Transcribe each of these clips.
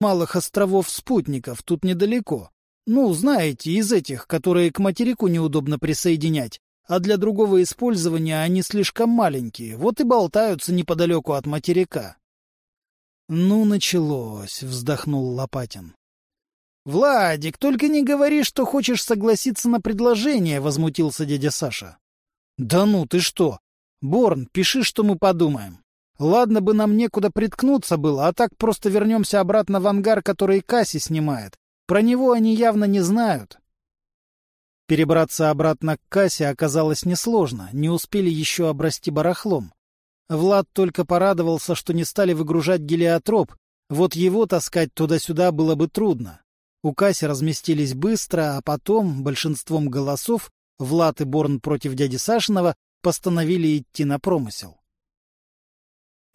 малых островов-спутников тут недалеко. Ну, знаете, из этих, которые к материку неудобно присоединять, а для другого использования они слишком маленькие, вот и болтаются неподалеку от материка. — Ну, началось, — вздохнул Лопатин. — Владик, только не говори, что хочешь согласиться на предложение, — возмутился дядя Саша. — Да ну, ты что? Борн, пиши, что мы подумаем. Ладно бы нам некуда приткнуться было, а так просто вернемся обратно в ангар, который Касси снимает. Про него они явно не знают. Перебраться обратно к кассе оказалось несложно, не успели еще обрасти барахлом. Влад только порадовался, что не стали выгружать гелиотроп, вот его таскать туда-сюда было бы трудно. У касси разместились быстро, а потом, большинством голосов, Влад и Борн против дяди Сашиного постановили идти на промысел.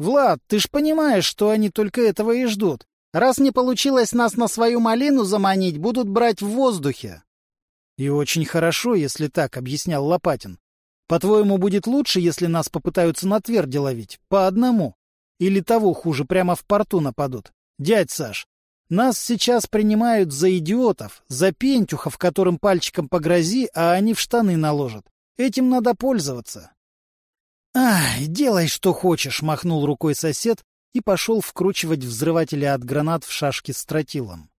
«Влад, ты ж понимаешь, что они только этого и ждут. Раз не получилось нас на свою малину заманить, будут брать в воздухе. И очень хорошо, если так, — объяснял Лопатин. По-твоему, будет лучше, если нас попытаются на тверди ловить? По одному? Или того хуже, прямо в порту нападут? Дядь Саш, нас сейчас принимают за идиотов, за пентюхов, которым пальчиком погрози, а они в штаны наложат. Этим надо пользоваться. — Ай, делай, что хочешь, — махнул рукой сосед и пошел вкручивать взрыватели от гранат в шашки с тротилом.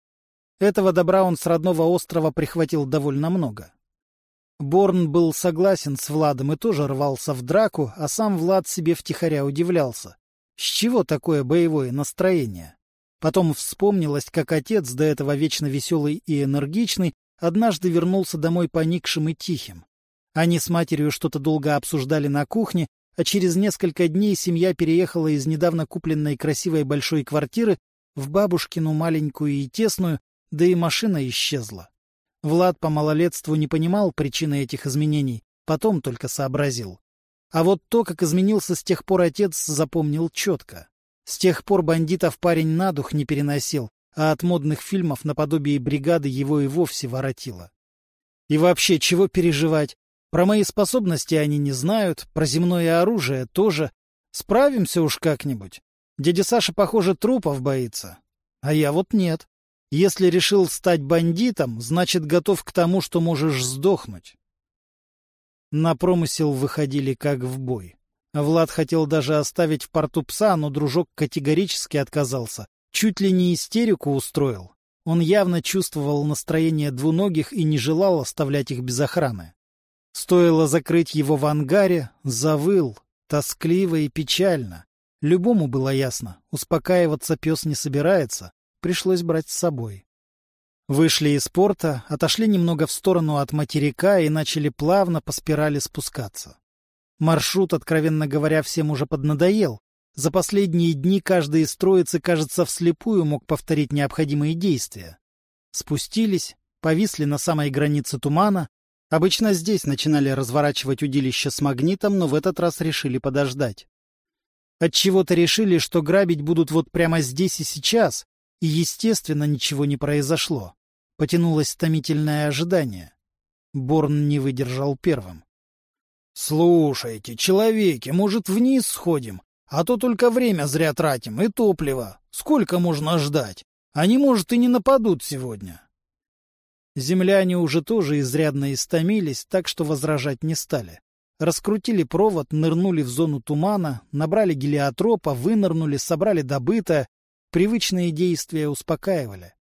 Этого добра он с родного острова прихватил довольно много. Борн был согласен с Владом и тоже рвался в драку, а сам Влад себе втихаря удивлялся. С чего такое боевое настроение? Потом вспомнилось, как отец, до этого вечно веселый и энергичный, однажды вернулся домой поникшим и тихим. Они с матерью что-то долго обсуждали на кухне, а через несколько дней семья переехала из недавно купленной красивой большой квартиры в бабушкину маленькую и тесную, да и машина исчезла. Влад по малолетству не понимал причины этих изменений, потом только сообразил. А вот то, как изменился с тех пор отец, запомнил четко. С тех пор бандитов парень на дух не переносил, а от модных фильмов наподобие бригады его и вовсе воротило. И вообще, чего переживать? Про мои способности они не знают, про земное оружие тоже. Справимся уж как-нибудь. Дядя Саша, похоже, трупов боится. А я вот нет. Если решил стать бандитом, значит, готов к тому, что можешь сдохнуть. На промысел выходили как в бой. Влад хотел даже оставить в порту пса, но дружок категорически отказался. Чуть ли не истерику устроил. Он явно чувствовал настроение двуногих и не желал оставлять их без охраны. Стоило закрыть его в ангаре, завыл, тоскливо и печально. Любому было ясно, успокаиваться пес не собирается, пришлось брать с собой. Вышли из порта, отошли немного в сторону от материка и начали плавно по спирали спускаться. Маршрут, откровенно говоря, всем уже поднадоел. За последние дни каждый из троицы, кажется, вслепую мог повторить необходимые действия. Спустились, повисли на самой границе тумана. Обычно здесь начинали разворачивать удилище с магнитом, но в этот раз решили подождать. Отчего-то решили, что грабить будут вот прямо здесь и сейчас, и, естественно, ничего не произошло. Потянулось томительное ожидание. Борн не выдержал первым. — Слушайте, человеки, может, вниз сходим? А то только время зря тратим и топливо. Сколько можно ждать? Они, может, и не нападут сегодня. Земляне уже тоже изрядно истомились, так что возражать не стали. Раскрутили провод, нырнули в зону тумана, набрали гелиотропа, вынырнули, собрали добытое, Привычные действия успокаивали.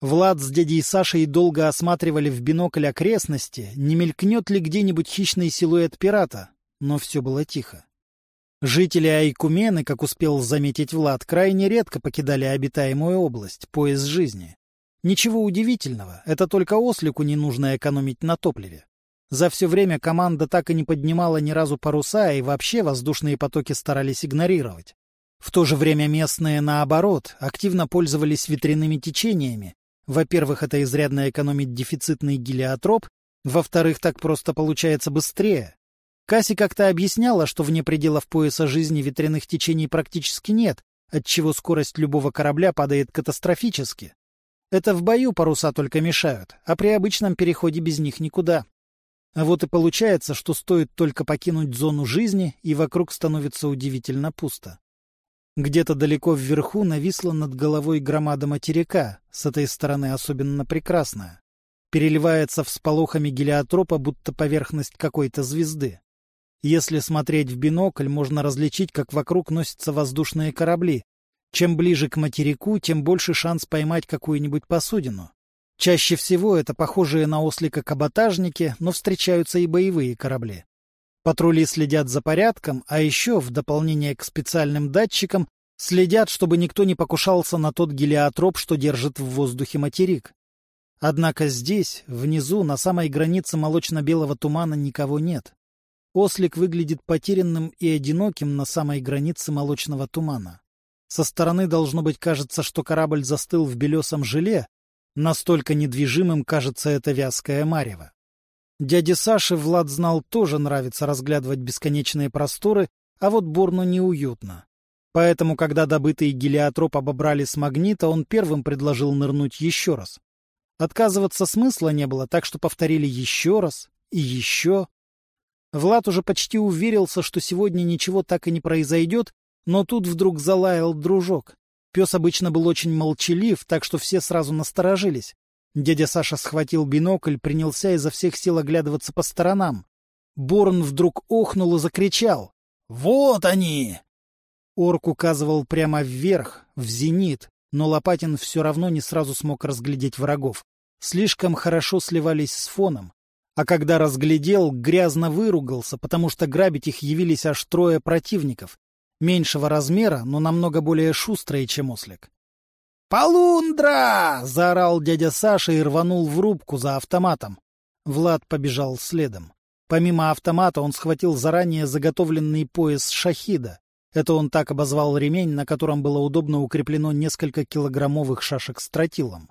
Влад с дядей Сашей долго осматривали в бинокль окрестности, не мелькнет ли где-нибудь хищный силуэт пирата, но все было тихо. Жители Айкумены, как успел заметить Влад, крайне редко покидали обитаемую область, пояс жизни. Ничего удивительного, это только ослику не нужно экономить на топливе. За все время команда так и не поднимала ни разу паруса и вообще воздушные потоки старались игнорировать. В то же время местные, наоборот, активно пользовались ветряными течениями. Во-первых, это изрядно экономит дефицитный гелиотроп, во-вторых, так просто получается быстрее. Касси как-то объясняла, что вне пределов пояса жизни ветряных течений практически нет, отчего скорость любого корабля падает катастрофически. Это в бою паруса только мешают, а при обычном переходе без них никуда. А вот и получается, что стоит только покинуть зону жизни, и вокруг становится удивительно пусто. Где-то далеко вверху нависла над головой громада материка, с этой стороны особенно прекрасная. Переливается всполохами гелиотропа, будто поверхность какой-то звезды. Если смотреть в бинокль, можно различить, как вокруг носятся воздушные корабли. Чем ближе к материку, тем больше шанс поймать какую-нибудь посудину. Чаще всего это похожие на ослика каботажники, но встречаются и боевые корабли. Патрули следят за порядком, а еще, в дополнение к специальным датчикам, следят, чтобы никто не покушался на тот гелиотроп, что держит в воздухе материк. Однако здесь, внизу, на самой границе молочно-белого тумана никого нет. Ослик выглядит потерянным и одиноким на самой границе молочного тумана. Со стороны должно быть кажется, что корабль застыл в белесом желе, настолько недвижимым кажется это вязкое марево. Дяде Саше Влад знал тоже нравится разглядывать бесконечные просторы, а вот Борну неуютно. Поэтому, когда добытый гелиотроп обобрали с магнита, он первым предложил нырнуть еще раз. Отказываться смысла не было, так что повторили еще раз и еще. Влад уже почти уверился, что сегодня ничего так и не произойдет, но тут вдруг залаял дружок. Пес обычно был очень молчалив, так что все сразу насторожились. Дядя Саша схватил бинокль, принялся изо всех сил оглядываться по сторонам. Борн вдруг охнул и закричал. «Вот они!» Орк указывал прямо вверх, в зенит, но Лопатин все равно не сразу смог разглядеть врагов. Слишком хорошо сливались с фоном. А когда разглядел, грязно выругался, потому что грабить их явились аж трое противников. Меньшего размера, но намного более шустрые, чем ослик. «Полундра!» — заорал дядя Саша и рванул в рубку за автоматом. Влад побежал следом. Помимо автомата он схватил заранее заготовленный пояс шахида. Это он так обозвал ремень, на котором было удобно укреплено несколько килограммовых шашек с тротилом.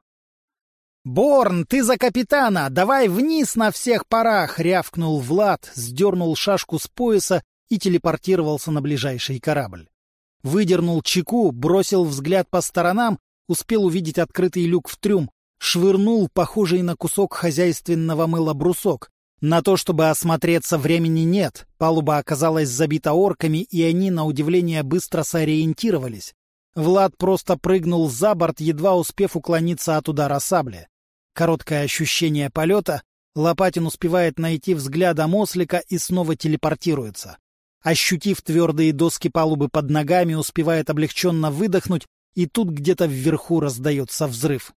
«Борн, ты за капитана! Давай вниз на всех парах!» — рявкнул Влад, сдернул шашку с пояса и телепортировался на ближайший корабль. Выдернул чеку, бросил взгляд по сторонам успел увидеть открытый люк в трюм, швырнул похожий на кусок хозяйственного мыла брусок. На то, чтобы осмотреться, времени нет. Палуба оказалась забита орками, и они, на удивление, быстро сориентировались. Влад просто прыгнул за борт, едва успев уклониться от удара сабли. Короткое ощущение полета. Лопатин успевает найти взглядом ослика и снова телепортируется. Ощутив твердые доски палубы под ногами, успевает облегченно выдохнуть и тут где-то вверху раздается взрыв.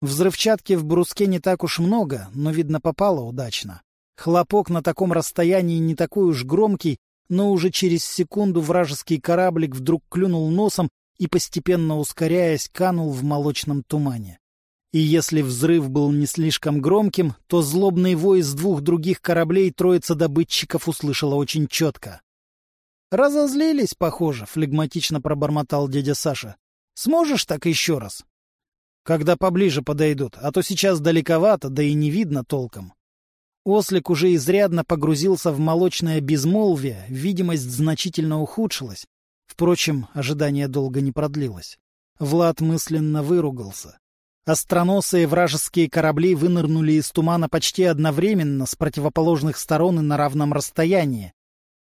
Взрывчатки в бруске не так уж много, но, видно, попало удачно. Хлопок на таком расстоянии не такой уж громкий, но уже через секунду вражеский кораблик вдруг клюнул носом и, постепенно ускоряясь, канул в молочном тумане. И если взрыв был не слишком громким, то злобный вой из двух других кораблей троица добытчиков услышала очень четко. «Разозлились, похоже», — флегматично пробормотал дядя Саша. Сможешь так еще раз? Когда поближе подойдут, а то сейчас далековато, да и не видно толком. Ослик уже изрядно погрузился в молочное безмолвие, видимость значительно ухудшилась. Впрочем, ожидание долго не продлилось. Влад мысленно выругался. Остроносые вражеские корабли вынырнули из тумана почти одновременно с противоположных сторон и на равном расстоянии.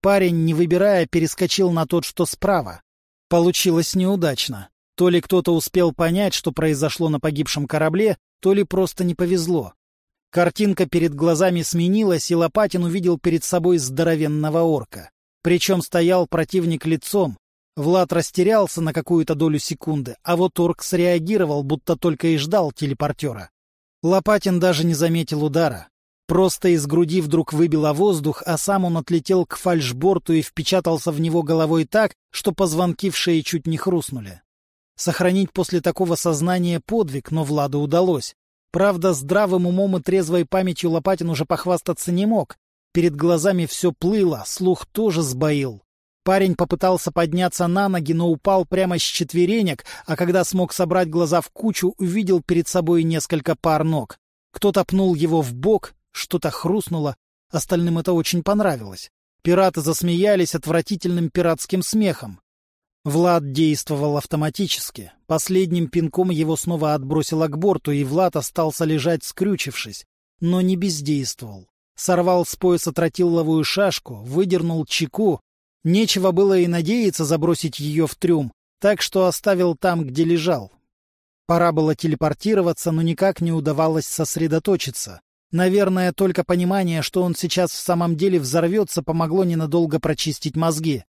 Парень, не выбирая, перескочил на тот, что справа. Получилось неудачно. То ли кто-то успел понять, что произошло на погибшем корабле, то ли просто не повезло. Картинка перед глазами сменилась, и Лопатин увидел перед собой здоровенного орка. Причем стоял противник лицом. Влад растерялся на какую-то долю секунды, а вот орк среагировал, будто только и ждал телепортера. Лопатин даже не заметил удара. Просто из груди вдруг выбило воздух, а сам он отлетел к фальшборту и впечатался в него головой так, что позвонки в шее чуть не хрустнули. Сохранить после такого сознания подвиг, но Владу удалось. Правда, здравым умом и трезвой памятью Лопатин уже похвастаться не мог. Перед глазами все плыло, слух тоже сбоил. Парень попытался подняться на ноги, но упал прямо с четверенек, а когда смог собрать глаза в кучу, увидел перед собой несколько пар ног. Кто-то пнул его в бок, что-то хрустнуло, остальным это очень понравилось. Пираты засмеялись отвратительным пиратским смехом. Влад действовал автоматически. Последним пинком его снова отбросило к борту, и Влад остался лежать, скрючившись, но не бездействовал. Сорвал с пояса тротиловую шашку, выдернул чеку. Нечего было и надеяться забросить ее в трюм, так что оставил там, где лежал. Пора было телепортироваться, но никак не удавалось сосредоточиться. Наверное, только понимание, что он сейчас в самом деле взорвется, помогло ненадолго прочистить мозги.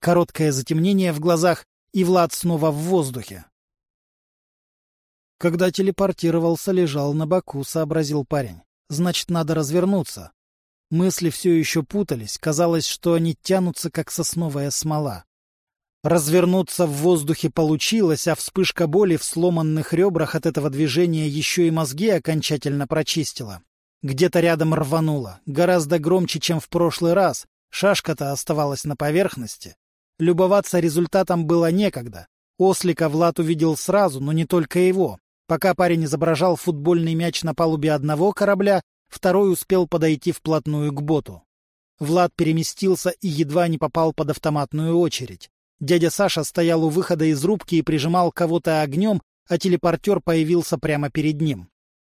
Короткое затемнение в глазах, и Влад снова в воздухе. Когда телепортировался, лежал на боку, сообразил парень. Значит, надо развернуться. Мысли все еще путались, казалось, что они тянутся, как сосновая смола. Развернуться в воздухе получилось, а вспышка боли в сломанных ребрах от этого движения еще и мозги окончательно прочистила. Где-то рядом рвануло, гораздо громче, чем в прошлый раз. Шашка-то оставалась на поверхности. Любоваться результатом было некогда. Ослика Влад увидел сразу, но не только его. Пока парень изображал футбольный мяч на палубе одного корабля, второй успел подойти вплотную к боту. Влад переместился и едва не попал под автоматную очередь. Дядя Саша стоял у выхода из рубки и прижимал кого-то огнем, а телепортер появился прямо перед ним.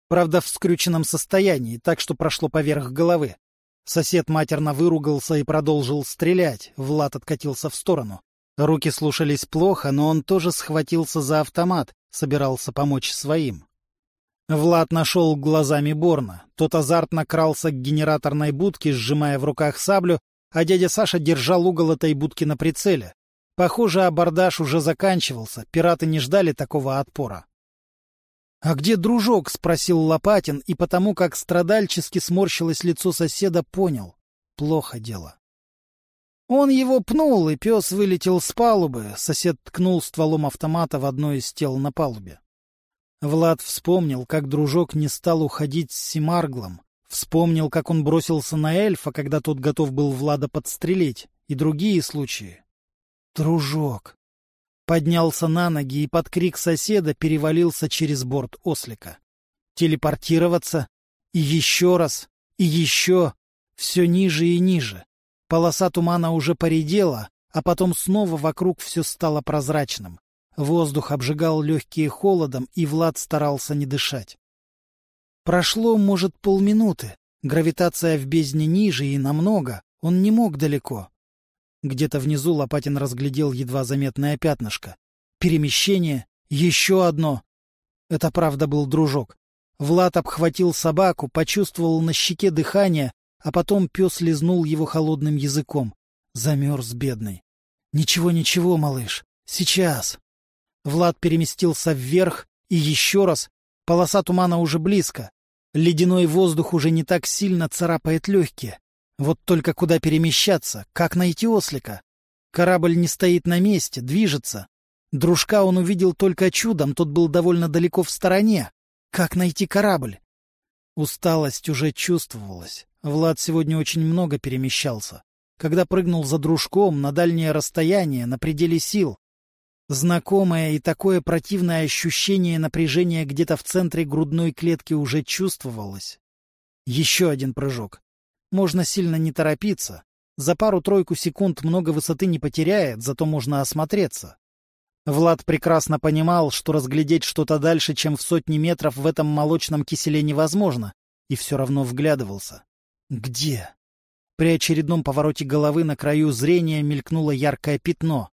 Правда, в скрюченном состоянии, так что прошло поверх головы. Сосед матерно выругался и продолжил стрелять. Влад откатился в сторону. Руки слушались плохо, но он тоже схватился за автомат, собирался помочь своим. Влад нашел глазами Борна. Тот азартно крался к генераторной будке, сжимая в руках саблю, а дядя Саша держал угол этой будки на прицеле. Похоже, абордаж уже заканчивался, пираты не ждали такого отпора. — А где дружок? — спросил Лопатин, и потому как страдальчески сморщилось лицо соседа, понял. Плохо дело. Он его пнул, и пес вылетел с палубы. Сосед ткнул стволом автомата в одно из тел на палубе. Влад вспомнил, как дружок не стал уходить с Симарглом. Вспомнил, как он бросился на эльфа, когда тот готов был Влада подстрелить. И другие случаи. Дружок. Поднялся на ноги и под крик соседа перевалился через борт ослика. Телепортироваться. И еще раз. И еще. Все ниже и ниже. Полоса тумана уже поредела, а потом снова вокруг все стало прозрачным. Воздух обжигал легкие холодом, и Влад старался не дышать. Прошло, может, полминуты. Гравитация в бездне ниже и намного. Он не мог далеко. Где-то внизу Лопатин разглядел едва заметное пятнышко. Перемещение. Еще одно. Это правда был дружок. Влад обхватил собаку, почувствовал на щеке дыхание, а потом пес лизнул его холодным языком. Замерз бедный. — Ничего, ничего, малыш. Сейчас. Влад переместился вверх, и еще раз. Полоса тумана уже близко. Ледяной воздух уже не так сильно царапает легкие. Вот только куда перемещаться? Как найти ослика? Корабль не стоит на месте, движется. Дружка он увидел только чудом, тот был довольно далеко в стороне. Как найти корабль? Усталость уже чувствовалась. Влад сегодня очень много перемещался. Когда прыгнул за дружком на дальнее расстояние, на пределе сил, Знакомое и такое противное ощущение напряжения где-то в центре грудной клетки уже чувствовалось. Еще один прыжок. Можно сильно не торопиться. За пару-тройку секунд много высоты не потеряет, зато можно осмотреться. Влад прекрасно понимал, что разглядеть что-то дальше, чем в сотни метров в этом молочном киселе невозможно, и все равно вглядывался. Где? При очередном повороте головы на краю зрения мелькнуло яркое пятно.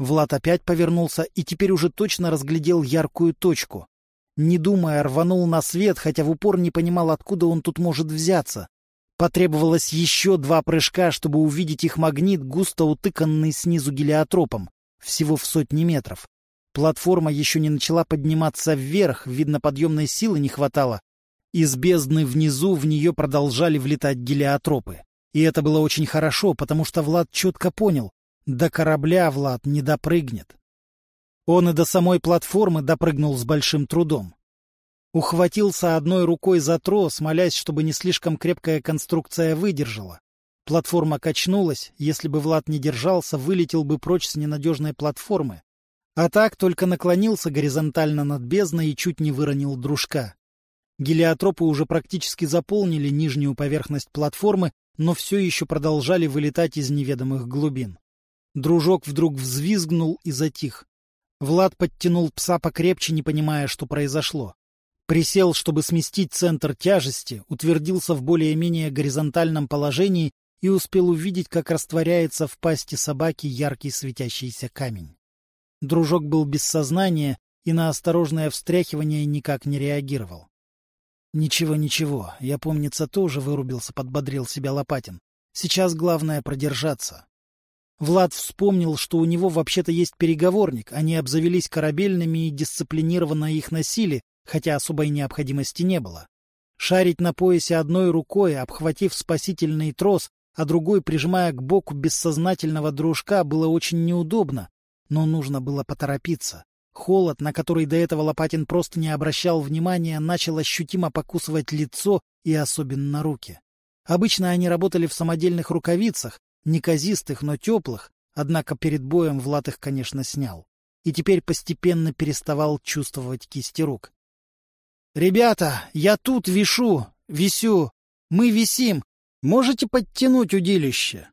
Влад опять повернулся и теперь уже точно разглядел яркую точку. Не думая, рванул на свет, хотя в упор не понимал, откуда он тут может взяться. Потребовалось еще два прыжка, чтобы увидеть их магнит, густо утыканный снизу гелиотропом, всего в сотни метров. Платформа еще не начала подниматься вверх, видно, подъемной силы не хватало. Из бездны внизу в нее продолжали влетать гелиотропы. И это было очень хорошо, потому что Влад четко понял, до корабля Влад не допрыгнет. Он и до самой платформы допрыгнул с большим трудом. Ухватился одной рукой за трос, молясь, чтобы не слишком крепкая конструкция выдержала. Платформа качнулась, если бы Влад не держался, вылетел бы прочь с ненадежной платформы. А так только наклонился горизонтально над бездной и чуть не выронил дружка. Гелиотропы уже практически заполнили нижнюю поверхность платформы, но все еще продолжали вылетать из неведомых глубин. Дружок вдруг взвизгнул и затих. Влад подтянул пса покрепче, не понимая, что произошло. Присел, чтобы сместить центр тяжести, утвердился в более-менее горизонтальном положении и успел увидеть, как растворяется в пасти собаки яркий светящийся камень. Дружок был без сознания и на осторожное встряхивание никак не реагировал. «Ничего, ничего, я, помнится, тоже вырубился», — подбодрил себя Лопатин. «Сейчас главное продержаться». Влад вспомнил, что у него вообще-то есть переговорник, они обзавелись корабельными и дисциплинированно их носили, хотя особой необходимости не было. Шарить на поясе одной рукой, обхватив спасительный трос, а другой прижимая к боку бессознательного дружка, было очень неудобно, но нужно было поторопиться. Холод, на который до этого Лопатин просто не обращал внимания, начал ощутимо покусывать лицо и особенно руки. Обычно они работали в самодельных рукавицах, неказистых, но теплых, однако перед боем Влад их, конечно, снял. И теперь постепенно переставал чувствовать кисти рук. — Ребята, я тут вишу, висю, мы висим, можете подтянуть удилище?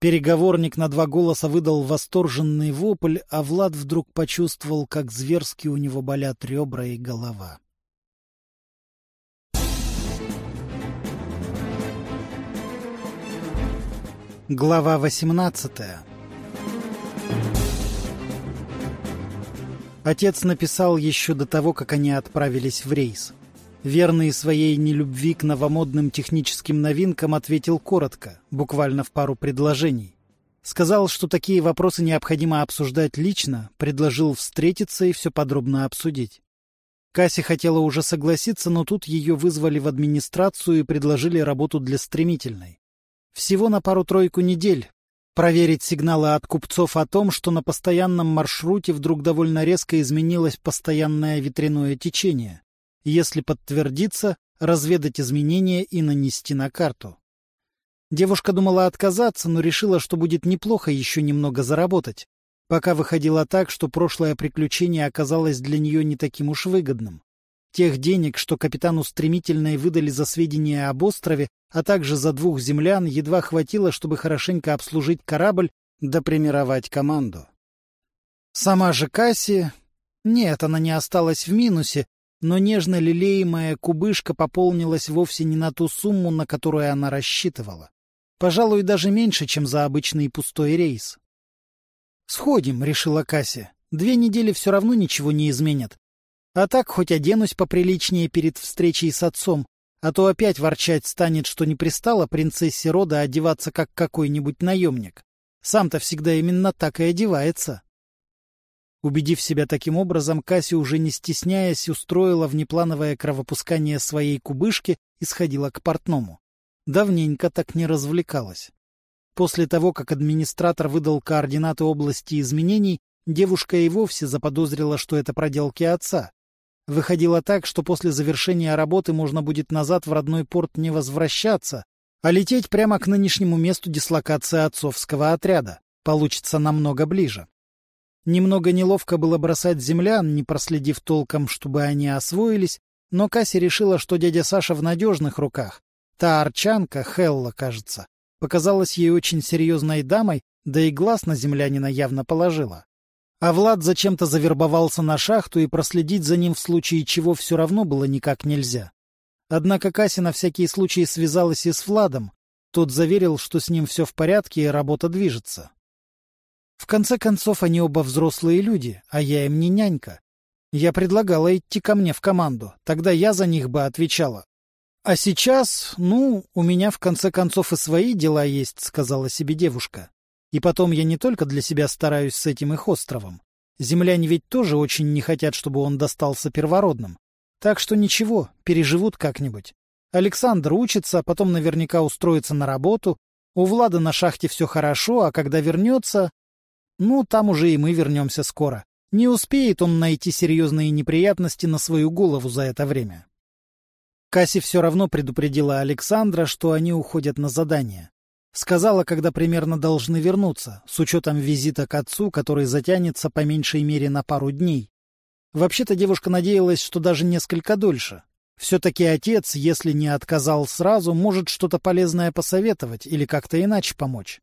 Переговорник на два голоса выдал восторженный вопль, а Влад вдруг почувствовал, как зверски у него болят ребра и голова. Глава 18 Отец написал еще до того, как они отправились в рейс. Верный своей нелюбви к новомодным техническим новинкам ответил коротко, буквально в пару предложений. Сказал, что такие вопросы необходимо обсуждать лично, предложил встретиться и все подробно обсудить. Касси хотела уже согласиться, но тут ее вызвали в администрацию и предложили работу для стремительной. Всего на пару-тройку недель. Проверить сигналы от купцов о том, что на постоянном маршруте вдруг довольно резко изменилось постоянное ветряное течение. Если подтвердится, разведать изменения и нанести на карту. Девушка думала отказаться, но решила, что будет неплохо еще немного заработать. Пока выходило так, что прошлое приключение оказалось для нее не таким уж выгодным. Тех денег, что капитану стремительно выдали за сведения об острове, а также за двух землян, едва хватило, чтобы хорошенько обслужить корабль да примировать команду. Сама же Касси... Нет, она не осталась в минусе, но нежно лелеемая кубышка пополнилась вовсе не на ту сумму, на которую она рассчитывала. Пожалуй, даже меньше, чем за обычный пустой рейс. «Сходим», — решила Касси. «Две недели все равно ничего не изменят. А так хоть оденусь поприличнее перед встречей с отцом, а то опять ворчать станет, что не пристало принцессе рода одеваться как какой-нибудь наемник. Сам-то всегда именно так и одевается. Убедив себя таким образом, Касси, уже не стесняясь, устроила внеплановое кровопускание своей кубышки и сходила к портному. Давненько так не развлекалась. После того, как администратор выдал координаты области изменений, девушка и вовсе заподозрила, что это проделки отца, Выходило так, что после завершения работы можно будет назад в родной порт не возвращаться, а лететь прямо к нынешнему месту дислокации отцовского отряда. Получится намного ближе. Немного неловко было бросать землян, не проследив толком, чтобы они освоились, но Касси решила, что дядя Саша в надежных руках. Та арчанка, Хелла, кажется, показалась ей очень серьезной дамой, да и глаз на землянина явно положила. А Влад зачем-то завербовался на шахту, и проследить за ним в случае чего все равно было никак нельзя. Однако Кася на всякий случай связалась и с Владом. Тот заверил, что с ним все в порядке и работа движется. В конце концов, они оба взрослые люди, а я им не нянька. Я предлагала идти ко мне в команду, тогда я за них бы отвечала. А сейчас, ну, у меня в конце концов и свои дела есть, сказала себе девушка. И потом я не только для себя стараюсь с этим их островом. Земляне ведь тоже очень не хотят, чтобы он достался первородным. Так что ничего, переживут как-нибудь. Александр учится, а потом наверняка устроится на работу. У Влада на шахте все хорошо, а когда вернется... Ну, там уже и мы вернемся скоро. Не успеет он найти серьезные неприятности на свою голову за это время. Касси все равно предупредила Александра, что они уходят на задание. Сказала, когда примерно должны вернуться, с учетом визита к отцу, который затянется по меньшей мере на пару дней. Вообще-то девушка надеялась, что даже несколько дольше. Все-таки отец, если не отказал сразу, может что-то полезное посоветовать или как-то иначе помочь.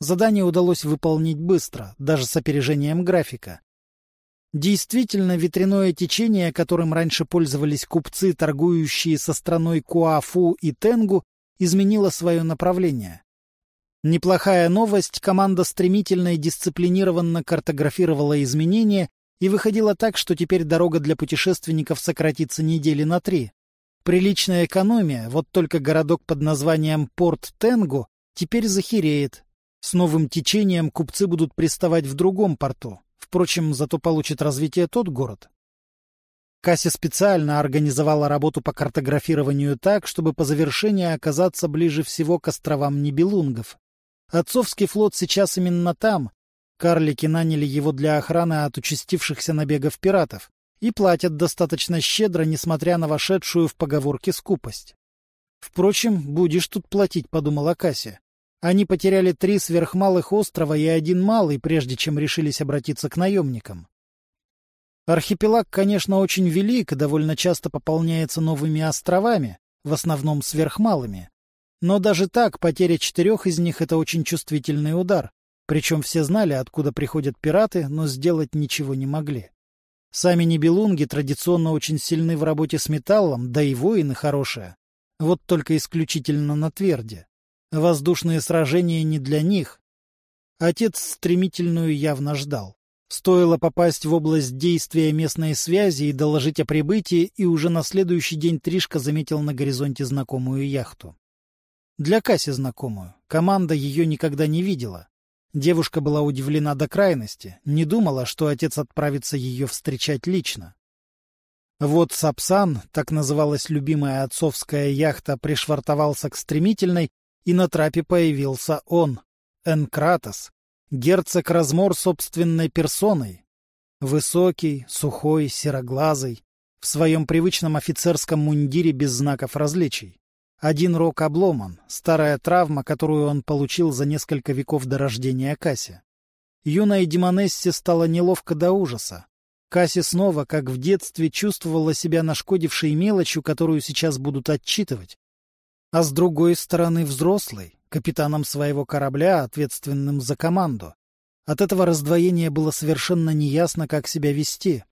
Задание удалось выполнить быстро, даже с опережением графика. Действительно, ветряное течение, которым раньше пользовались купцы, торгующие со страной Куафу и Тенгу, изменила свое направление. Неплохая новость, команда стремительно и дисциплинированно картографировала изменения и выходила так, что теперь дорога для путешественников сократится недели на три. Приличная экономия, вот только городок под названием Порт Тенгу теперь захереет. С новым течением купцы будут приставать в другом порту. Впрочем, зато получит развитие тот город. Кася специально организовала работу по картографированию так, чтобы по завершении оказаться ближе всего к островам Нибелунгов. Отцовский флот сейчас именно там. Карлики наняли его для охраны от участившихся набегов пиратов и платят достаточно щедро, несмотря на вошедшую в поговорке скупость. Впрочем, будешь тут платить, подумала Кася. Они потеряли три сверхмалых острова и один малый, прежде чем решились обратиться к наемникам. Архипелаг, конечно, очень велик и довольно часто пополняется новыми островами, в основном сверхмалыми. Но даже так, потеря четырех из них — это очень чувствительный удар. Причем все знали, откуда приходят пираты, но сделать ничего не могли. Сами небелунги традиционно очень сильны в работе с металлом, да и воины хорошие. Вот только исключительно на тверде. Воздушные сражения не для них. Отец стремительную явно ждал. Стоило попасть в область действия местной связи и доложить о прибытии, и уже на следующий день Тришка заметил на горизонте знакомую яхту. Для Касси знакомую. Команда ее никогда не видела. Девушка была удивлена до крайности, не думала, что отец отправится ее встречать лично. Вот Сапсан, так называлась любимая отцовская яхта, пришвартовался к стремительной, и на трапе появился он, Энкратос, герцог Размор собственной персоной. Высокий, сухой, сероглазый, в своем привычном офицерском мундире без знаков различий. Один рог обломан, старая травма, которую он получил за несколько веков до рождения Касси. Юной Демонессе стало неловко до ужаса. Касси снова, как в детстве, чувствовала себя нашкодившей мелочью, которую сейчас будут отчитывать. А с другой стороны взрослый, капитаном своего корабля, ответственным за команду. От этого раздвоения было совершенно неясно, как себя вести.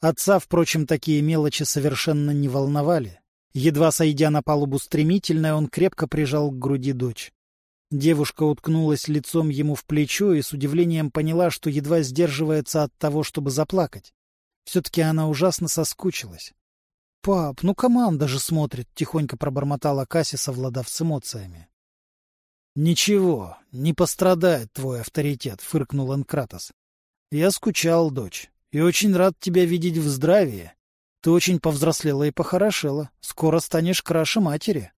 Отца, впрочем, такие мелочи совершенно не волновали. Едва сойдя на палубу стремительно, он крепко прижал к груди дочь. Девушка уткнулась лицом ему в плечо и с удивлением поняла, что едва сдерживается от того, чтобы заплакать. Все-таки она ужасно соскучилась. — Пап, ну команда же смотрит, — тихонько пробормотала Касси, совладав с эмоциями. — Ничего, не пострадает твой авторитет, — фыркнул Энкратос. — Я скучал, дочь, и очень рад тебя видеть в здравии. Ты очень повзрослела и похорошела. Скоро станешь краше матери.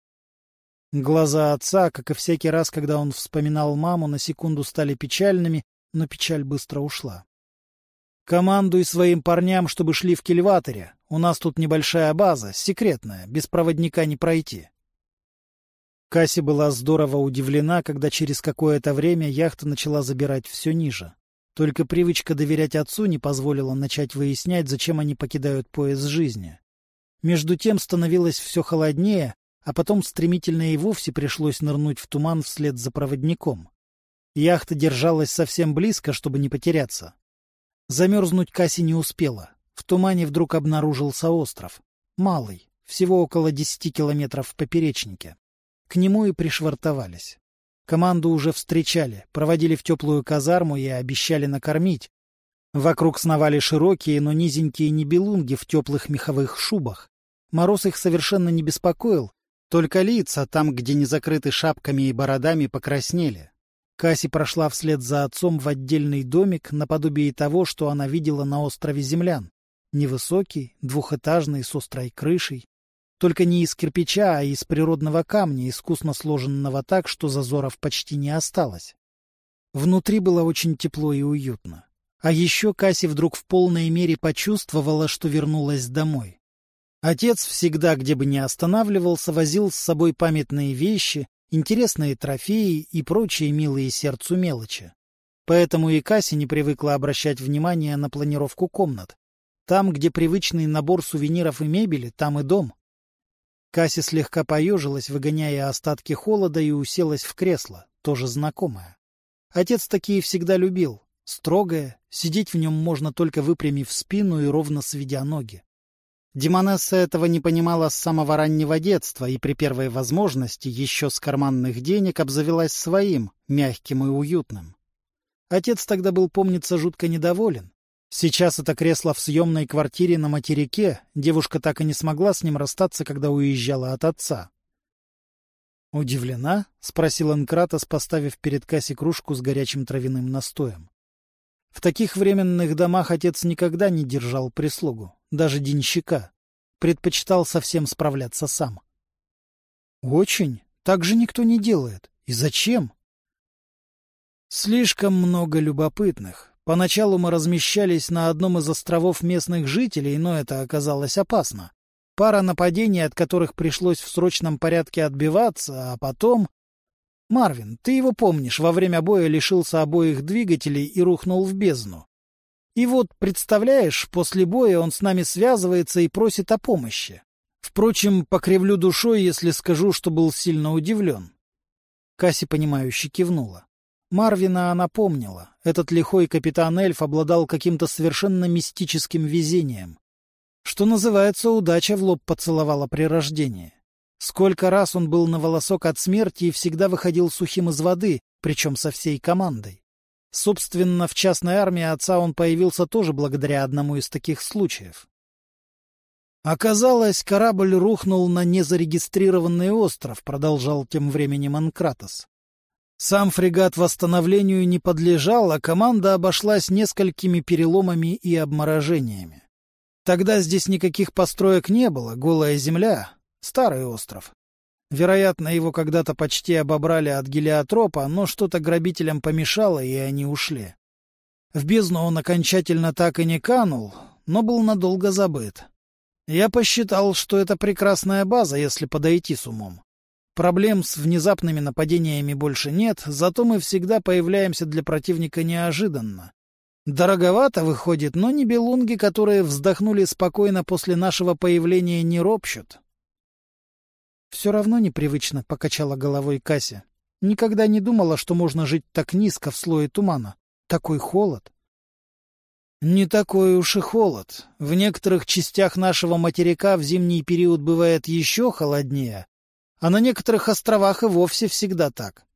Глаза отца, как и всякий раз, когда он вспоминал маму, на секунду стали печальными, но печаль быстро ушла. «Командуй своим парням, чтобы шли в кильваторе. У нас тут небольшая база, секретная, без проводника не пройти». Касси была здорово удивлена, когда через какое-то время яхта начала забирать все ниже. Только привычка доверять отцу не позволила начать выяснять, зачем они покидают пояс жизни. Между тем становилось все холоднее, а потом стремительно и вовсе пришлось нырнуть в туман вслед за проводником. Яхта держалась совсем близко, чтобы не потеряться. Замерзнуть Касси не успела. В тумане вдруг обнаружился остров. Малый, всего около десяти километров в поперечнике. К нему и пришвартовались. Команду уже встречали, проводили в теплую казарму и обещали накормить. Вокруг сновали широкие, но низенькие небелунги в теплых меховых шубах. Мороз их совершенно не беспокоил, только лица, там, где не закрыты шапками и бородами, покраснели. Касси прошла вслед за отцом в отдельный домик, наподобие того, что она видела на острове землян. Невысокий, двухэтажный, с острой крышей. Только не из кирпича, а из природного камня, искусно сложенного так, что зазоров почти не осталось. Внутри было очень тепло и уютно. А еще Касси вдруг в полной мере почувствовала, что вернулась домой. Отец всегда, где бы ни останавливался, возил с собой памятные вещи, интересные трофеи и прочие милые сердцу мелочи. Поэтому и Касси не привыкла обращать внимание на планировку комнат. Там, где привычный набор сувениров и мебели, там и дом. Касси слегка поежилась, выгоняя остатки холода, и уселась в кресло, тоже знакомое. Отец такие всегда любил. Строгое, сидеть в нем можно только выпрямив спину и ровно сведя ноги. Демонесса этого не понимала с самого раннего детства и при первой возможности еще с карманных денег обзавелась своим, мягким и уютным. Отец тогда был, помнится, жутко недоволен. Сейчас это кресло в съемной квартире на материке, девушка так и не смогла с ним расстаться, когда уезжала от отца. «Удивлена?» — спросил Анкратос, поставив перед Касси кружку с горячим травяным настоем. В таких временных домах отец никогда не держал прислугу, даже денщика. Предпочитал совсем справляться сам. «Очень. Так же никто не делает. И зачем?» «Слишком много любопытных. Поначалу мы размещались на одном из островов местных жителей, но это оказалось опасно. Пара нападений, от которых пришлось в срочном порядке отбиваться, а потом... Марвин, ты его помнишь, во время боя лишился обоих двигателей и рухнул в бездну. И вот, представляешь, после боя он с нами связывается и просит о помощи. Впрочем, покривлю душой, если скажу, что был сильно удивлен. Касси, понимающе кивнула. Марвина она помнила. Этот лихой капитан-эльф обладал каким-то совершенно мистическим везением. Что называется, удача в лоб поцеловала при рождении. Сколько раз он был на волосок от смерти и всегда выходил сухим из воды, причем со всей командой. Собственно, в частной армии отца он появился тоже благодаря одному из таких случаев. Оказалось, корабль рухнул на незарегистрированный остров, продолжал тем временем Анкратос. Сам фрегат восстановлению не подлежал, а команда обошлась несколькими переломами и обморожениями. Тогда здесь никаких построек не было, голая земля, старый остров. Вероятно, его когда-то почти обобрали от гелиотропа, но что-то грабителям помешало, и они ушли. В бездну он окончательно так и не канул, но был надолго забыт. Я посчитал, что это прекрасная база, если подойти с умом. Проблем с внезапными нападениями больше нет, зато мы всегда появляемся для противника неожиданно. Дороговато выходит, но небелунги, которые вздохнули спокойно после нашего появления, не ропщут. Все равно непривычно, — покачала головой Кася. Никогда не думала, что можно жить так низко в слое тумана. Такой холод. Не такой уж и холод. В некоторых частях нашего материка в зимний период бывает еще холоднее, а на некоторых островах и вовсе всегда так.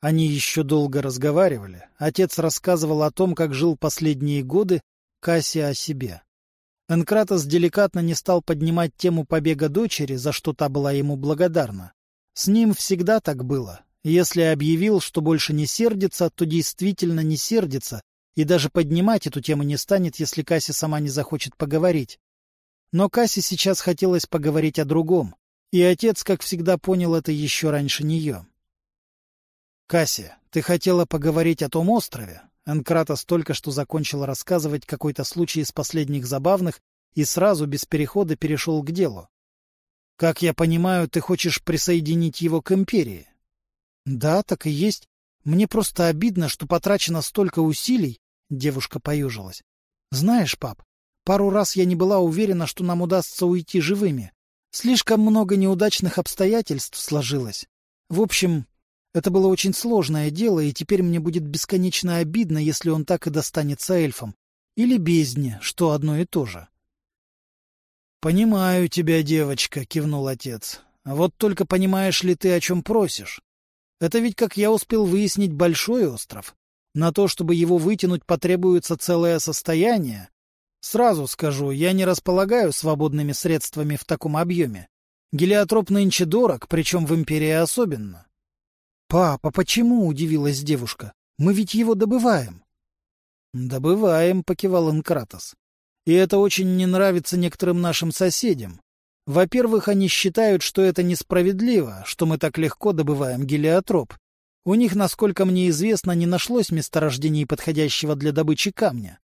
Они еще долго разговаривали. Отец рассказывал о том, как жил последние годы, Кассия о себе. Энкратос деликатно не стал поднимать тему побега дочери, за что та была ему благодарна. С ним всегда так было. Если объявил, что больше не сердится, то действительно не сердится, и даже поднимать эту тему не станет, если Касси сама не захочет поговорить. Но Касси сейчас хотелось поговорить о другом, и отец, как всегда, понял это еще раньше нее. «Касси, ты хотела поговорить о том острове?» Энкратос только что закончил рассказывать какой-то случай из последних забавных и сразу, без перехода, перешел к делу. «Как я понимаю, ты хочешь присоединить его к Империи?» «Да, так и есть. Мне просто обидно, что потрачено столько усилий», — девушка поюжилась. «Знаешь, пап, пару раз я не была уверена, что нам удастся уйти живыми. Слишком много неудачных обстоятельств сложилось. В общем, это было очень сложное дело, и теперь мне будет бесконечно обидно, если он так и достанется эльфам. Или бездне, что одно и то же. — Понимаю тебя, девочка, — кивнул отец. — Вот только понимаешь ли ты, о чем просишь? Это ведь, как я успел выяснить, большой остров. На то, чтобы его вытянуть, потребуется целое состояние. Сразу скажу, я не располагаю свободными средствами в таком объеме. Гелиотроп нынче дорог, причем в Империи особенно. «Папа, почему?» — удивилась девушка. «Мы ведь его добываем». «Добываем», — покивал Инкратос. «И это очень не нравится некоторым нашим соседям. Во-первых, они считают, что это несправедливо, что мы так легко добываем гелиотроп. У них, насколько мне известно, не нашлось месторождений подходящего для добычи камня.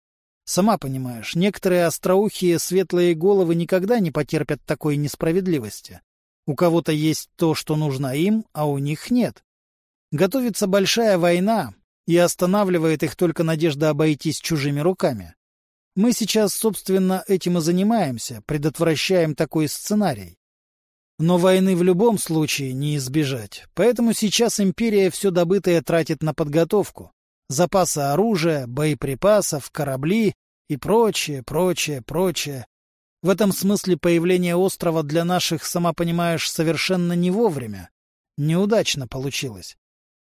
Сама понимаешь, некоторые остроухие светлые головы никогда не потерпят такой несправедливости. У кого-то есть то, что нужно им, а у них нет. Готовится большая война, и останавливает их только надежда обойтись чужими руками. Мы сейчас, собственно, этим и занимаемся, предотвращаем такой сценарий. Но войны в любом случае не избежать, поэтому сейчас империя все добытое тратит на подготовку. Запасы оружия, боеприпасов, корабли и прочее, прочее, прочее. В этом смысле появление острова для наших, сама понимаешь, совершенно не вовремя. Неудачно получилось.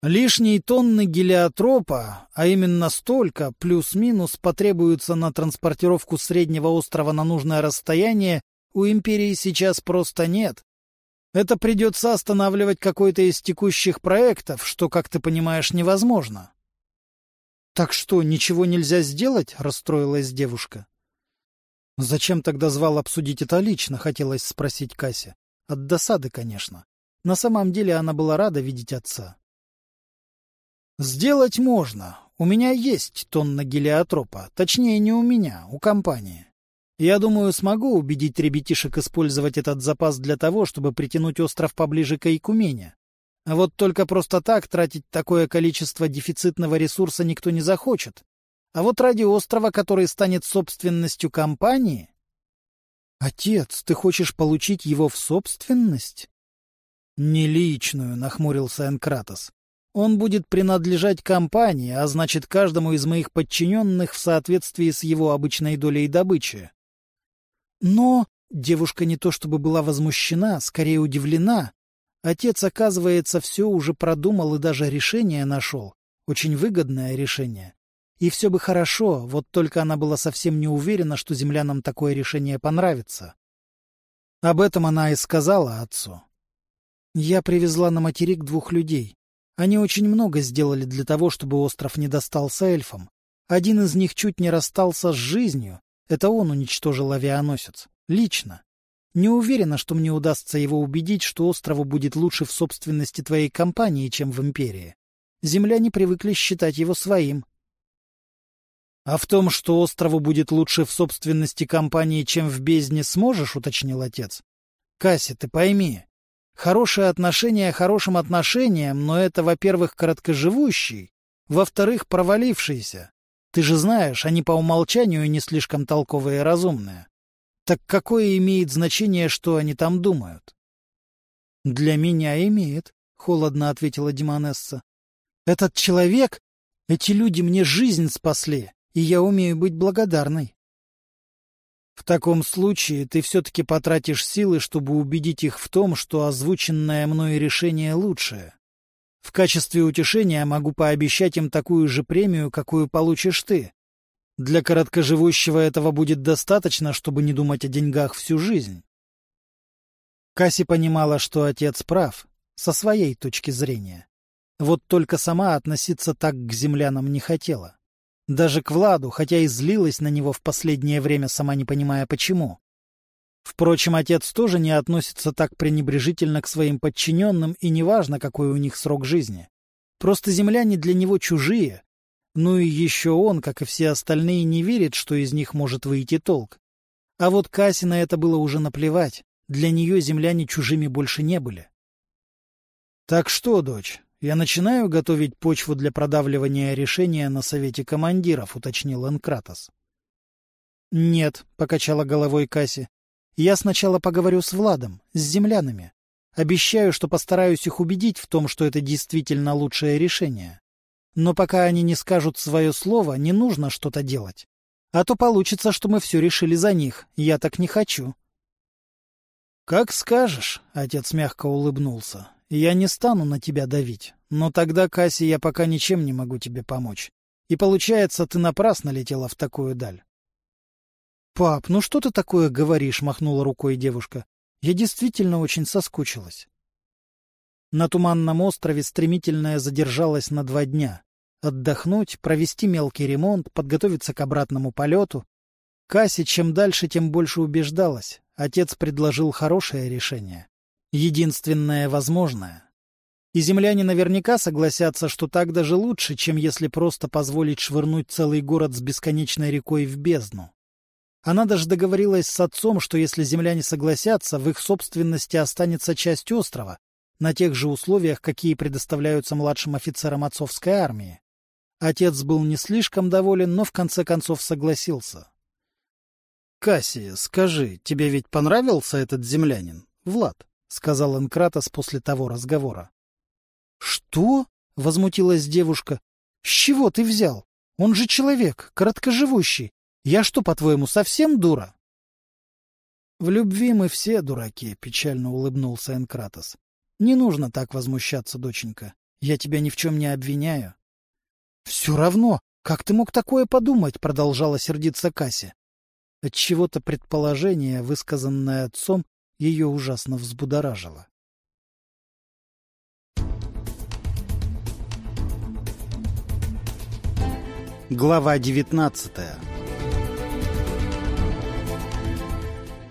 Лишние тонны гелиотропа, а именно столько, плюс-минус, потребуются на транспортировку среднего острова на нужное расстояние, у Империи сейчас просто нет. Это придется останавливать какой-то из текущих проектов, что, как ты понимаешь, невозможно. — Так что, ничего нельзя сделать? — расстроилась девушка. — Зачем тогда звал обсудить это лично, — хотелось спросить Кася. От досады, конечно. На самом деле она была рада видеть отца. — Сделать можно. У меня есть тонна гелиотропа. Точнее, не у меня, у компании. Я думаю, смогу убедить ребятишек использовать этот запас для того, чтобы притянуть остров поближе к Айкумене. А вот только просто так тратить такое количество дефицитного ресурса никто не захочет. А вот ради острова, который станет собственностью компании... Отец, ты хочешь получить его в собственность? Не личную, нахмурился Энкратос. Он будет принадлежать компании, а значит каждому из моих подчиненных в соответствии с его обычной долей добычи. Но девушка не то чтобы была возмущена, скорее удивлена. Отец, оказывается, все уже продумал и даже решение нашел. Очень выгодное решение. И все бы хорошо, вот только она была совсем не уверена, что землянам такое решение понравится. Об этом она и сказала отцу. Я привезла на материк двух людей. Они очень много сделали для того, чтобы остров не достался эльфам. Один из них чуть не расстался с жизнью, это он уничтожил авианосец. Лично. Не уверена, что мне удастся его убедить, что острову будет лучше в собственности твоей компании, чем в империи. Земляне привыкли считать его своим. — А в том, что острову будет лучше в собственности компании, чем в бездне, сможешь, — уточнил отец. — Кася, ты пойми, хорошие отношения хорошим отношениям, но это, во-первых, короткоживущий, во-вторых, провалившийся. Ты же знаешь, они по умолчанию не слишком толковые и разумные. Так какое имеет значение, что они там думают? — Для меня имеет, — холодно ответила Димонесса. — Этот человек, эти люди мне жизнь спасли, и я умею быть благодарной. В таком случае ты все-таки потратишь силы, чтобы убедить их в том, что озвученное мной решение лучшее. В качестве утешения могу пообещать им такую же премию, какую получишь ты. Для короткоживущего этого будет достаточно, чтобы не думать о деньгах всю жизнь. Касси понимала, что отец прав, со своей точки зрения. Вот только сама относиться так к землянам не хотела. Даже к Владу, хотя и злилась на него в последнее время, сама не понимая почему. Впрочем, отец тоже не относится так пренебрежительно к своим подчиненным, и неважно, какой у них срок жизни. Просто земляне для него чужие. Ну и еще он, как и все остальные, не верит, что из них может выйти толк. А вот Кассе на это было уже наплевать. Для нее земляне чужими больше не были. — Так что, дочь, я начинаю готовить почву для продавливания решения на совете командиров, — уточнил Энкратос. — Нет, — покачала головой Касси. Я сначала поговорю с Владом, с землянами. Обещаю, что постараюсь их убедить в том, что это действительно лучшее решение. Но пока они не скажут свое слово, не нужно что-то делать. А то получится, что мы все решили за них. Я так не хочу. — Как скажешь, — отец мягко улыбнулся. — Я не стану на тебя давить. Но тогда, Касси, я пока ничем не могу тебе помочь. И получается, ты напрасно летела в такую даль. «Пап, ну что ты такое говоришь?» — махнула рукой девушка. «Я действительно очень соскучилась». На Туманном острове стремительная задержалась на два дня. Отдохнуть, провести мелкий ремонт, подготовиться к обратному полету. Касси чем дальше, тем больше убеждалась. Отец предложил хорошее решение. Единственное возможное. И земляне наверняка согласятся, что так даже лучше, чем если просто позволить швырнуть целый город с бесконечной рекой в бездну. Она даже договорилась с отцом, что если земляне согласятся, в их собственности останется часть острова, на тех же условиях, какие предоставляются младшим офицерам отцовской армии. Отец был не слишком доволен, но в конце концов согласился. — Кассия, скажи, тебе ведь понравился этот землянин, Влад? — сказал Энкратос после того разговора. — Что? — возмутилась девушка. — С чего ты взял? Он же человек, короткоживущий. Я что, по-твоему, совсем дура? В любви мы все дураки, — печально улыбнулся Энкратос. Не нужно так возмущаться, доченька. Я тебя ни в чем не обвиняю. — Все равно, как ты мог такое подумать? — продолжала сердиться Касси. Отчего-то предположение, высказанное отцом, ее ужасно взбудоражило. Глава девятнадцатая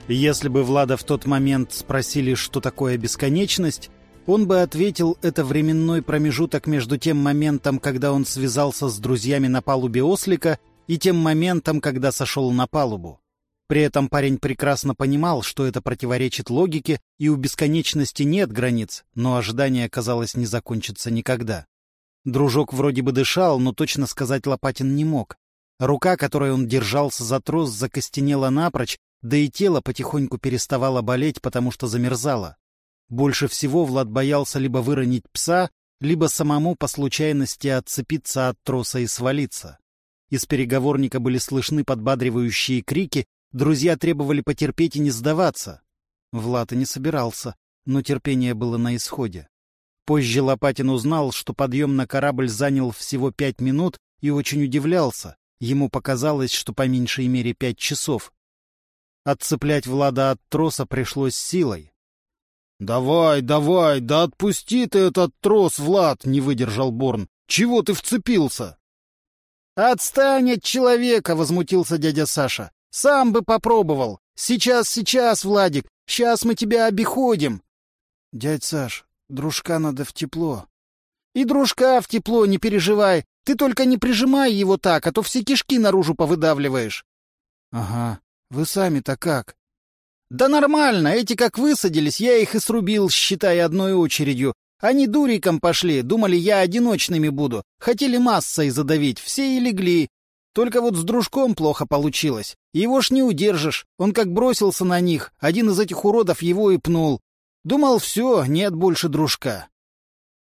Если бы Влада в тот момент спросили, что такое бесконечность, он бы ответил, это временной промежуток между тем моментом, когда он связался с друзьями на палубе ослика, и тем моментом, когда сошел на палубу. При этом парень прекрасно понимал, что это противоречит логике, и у бесконечности нет границ, но ожидание, казалось, не закончится никогда. Дружок вроде бы дышал, но точно сказать Лопатин не мог. Рука, которой он держался за трос, закостенела напрочь, да и тело потихоньку переставало болеть, потому что замерзало. Больше всего Влад боялся либо выронить пса, либо самому по случайности отцепиться от троса и свалиться. Из переговорника были слышны подбадривающие крики, друзья требовали потерпеть и не сдаваться. Влад и не собирался, но терпение было на исходе. Позже Лопатин узнал, что подъем на корабль занял всего пять минут и очень удивлялся. Ему показалось, что по меньшей мере пять часов. Отцеплять Влада от троса пришлось силой. — Давай, давай, да отпусти ты этот трос, Влад! — не выдержал Борн. — Чего ты вцепился? — Отстань от человека! — возмутился дядя Саша. — Сам бы попробовал. Сейчас, сейчас, Владик, сейчас мы тебя обиходим. — Дядь Саш, дружка надо в тепло. — И дружка в тепло, не переживай. Ты только не прижимай его так, а то все кишки наружу повыдавливаешь. — Ага. Вы сами-то как? Да нормально, эти как высадились, я их и срубил, считая одной очередью. Они дуриком пошли, думали, я одиночными буду. Хотели массой задавить, все и легли. Только вот с дружком плохо получилось. Его ж не удержишь. Он как бросился на них, один из этих уродов его и пнул. Думал, все, нет больше дружка.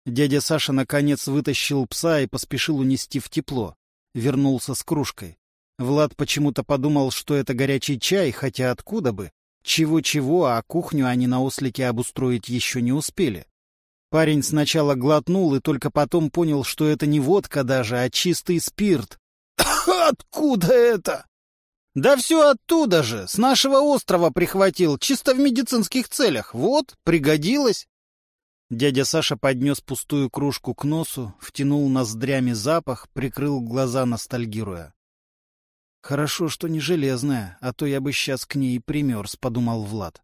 Дядя Саша наконец вытащил пса и поспешил унести в тепло. Вернулся с кружкой. Влад почему-то подумал, что это горячий чай, хотя откуда бы. Чего-чего, а кухню они на ослике обустроить еще не успели. Парень сначала глотнул и только потом понял, что это не водка даже, а чистый спирт. «Откуда это?» «Да все оттуда же, с нашего острова прихватил, чисто в медицинских целях. Вот, пригодилось». Дядя Саша поднес пустую кружку к носу, втянул ноздрями запах, прикрыл глаза, ностальгируя. «Хорошо, что не железная, а то я бы сейчас к ней примерз», — подумал Влад.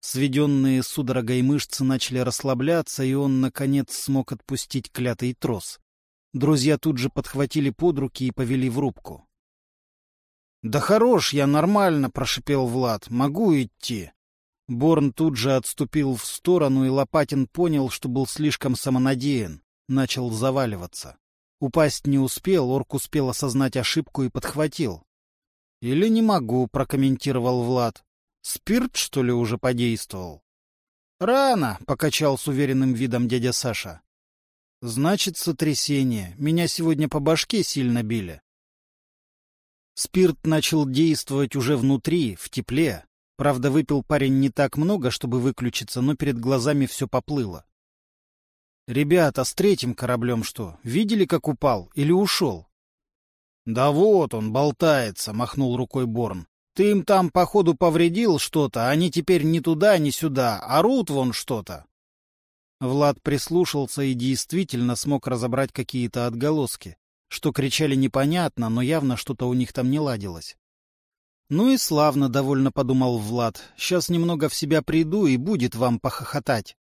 Сведенные судорогой мышцы начали расслабляться, и он, наконец, смог отпустить клятый трос. Друзья тут же подхватили под руки и повели в рубку. «Да хорош, я нормально», — прошипел Влад. «Могу идти». Борн тут же отступил в сторону, и Лопатин понял, что был слишком самонадеян. Начал заваливаться. Упасть не успел, орк успел осознать ошибку и подхватил. «Или не могу», — прокомментировал Влад. «Спирт, что ли, уже подействовал?» «Рано», — покачал с уверенным видом дядя Саша. «Значит, сотрясение. Меня сегодня по башке сильно били». Спирт начал действовать уже внутри, в тепле. Правда, выпил парень не так много, чтобы выключиться, но перед глазами все поплыло. «Ребята, с третьим кораблем что, видели, как упал или ушел?» «Да вот он, болтается», — махнул рукой Борн. «Ты им там, походу, повредил что-то, они теперь ни туда, ни сюда, орут вон что-то». Влад прислушался и действительно смог разобрать какие-то отголоски. Что кричали непонятно, но явно что-то у них там не ладилось. «Ну и славно», — довольно подумал Влад. «Сейчас немного в себя приду, и будет вам похохотать».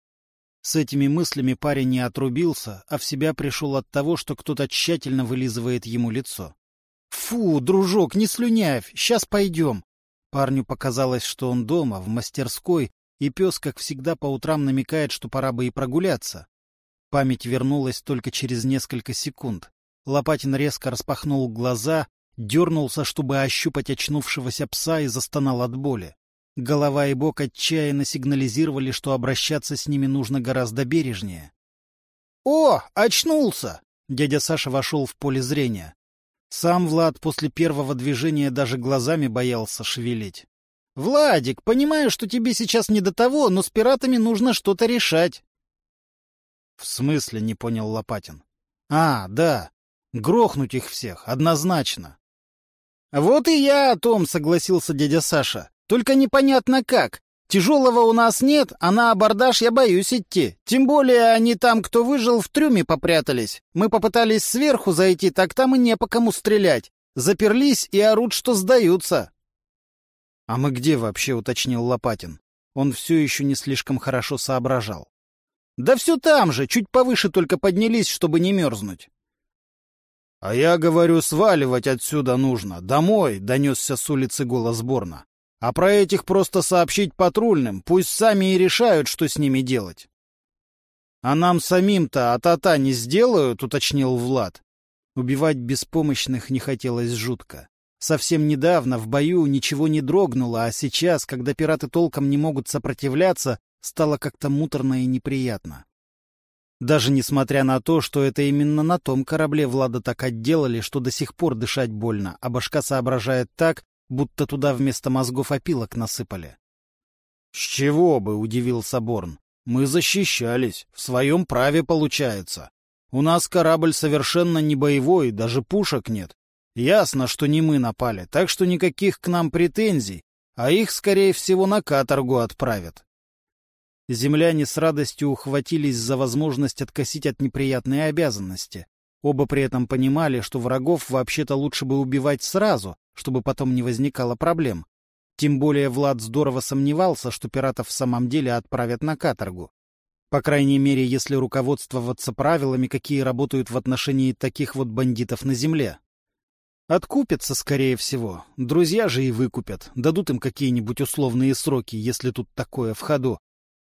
С этими мыслями парень не отрубился, а в себя пришел от того, что кто-то тщательно вылизывает ему лицо. «Фу, дружок, не слюнявь, сейчас пойдем». Парню показалось, что он дома, в мастерской, и пес, как всегда, по утрам намекает, что пора бы и прогуляться. Память вернулась только через несколько секунд. Лопатин резко распахнул глаза, дернулся, чтобы ощупать очнувшегося пса и застонал от боли. Голова и бок отчаянно сигнализировали, что обращаться с ними нужно гораздо бережнее. «О, очнулся!» Дядя Саша вошел в поле зрения. Сам Влад после первого движения даже глазами боялся шевелить. Владик, понимаю, что тебе сейчас не до того, но с пиратами нужно что-то решать. В смысле, не понял Лопатин. А, да. Грохнуть их всех, однозначно. Вот и я о том, согласился дядя Саша. Только непонятно как. Тяжелого у нас нет, а на абордаж я боюсь идти. Тем более они там, кто выжил, в трюме попрятались. Мы попытались сверху зайти, так там и не по кому стрелять. Заперлись и орут, что сдаются. — А мы где вообще, — уточнил Лопатин. Он все еще не слишком хорошо соображал. — Да все там же, чуть повыше только поднялись, чтобы не мерзнуть. — А я говорю, сваливать отсюда нужно. Домой, — донесся с улицы голос Борна. А про этих просто сообщить патрульным, пусть сами и решают, что с ними делать. — А нам самим-то а-та-та не сделают, — уточнил Влад. Убивать беспомощных не хотелось жутко. Совсем недавно в бою ничего не дрогнуло, а сейчас, когда пираты толком не могут сопротивляться, стало как-то муторно и неприятно. Даже несмотря на то, что это именно на том корабле Влада так отделали, что до сих пор дышать больно, а башка соображает так, будто туда вместо мозгов опилок насыпали. — С чего бы, — удивился Борн. — Мы защищались, в своем праве получается. У нас корабль совершенно не боевой, даже пушек нет. Ясно, что не мы напали, так что никаких к нам претензий, а их, скорее всего, на каторгу отправят. Земляне с радостью ухватились за возможность откосить от неприятной обязанности. Оба при этом понимали, что врагов вообще-то лучше бы убивать сразу, чтобы потом не возникало проблем. Тем более Влад здорово сомневался, что пиратов в самом деле отправят на каторгу. По крайней мере, если руководствоваться правилами, какие работают в отношении таких вот бандитов на земле. Откупятся, скорее всего. Друзья же и выкупят. Дадут им какие-нибудь условные сроки, если тут такое в ходу.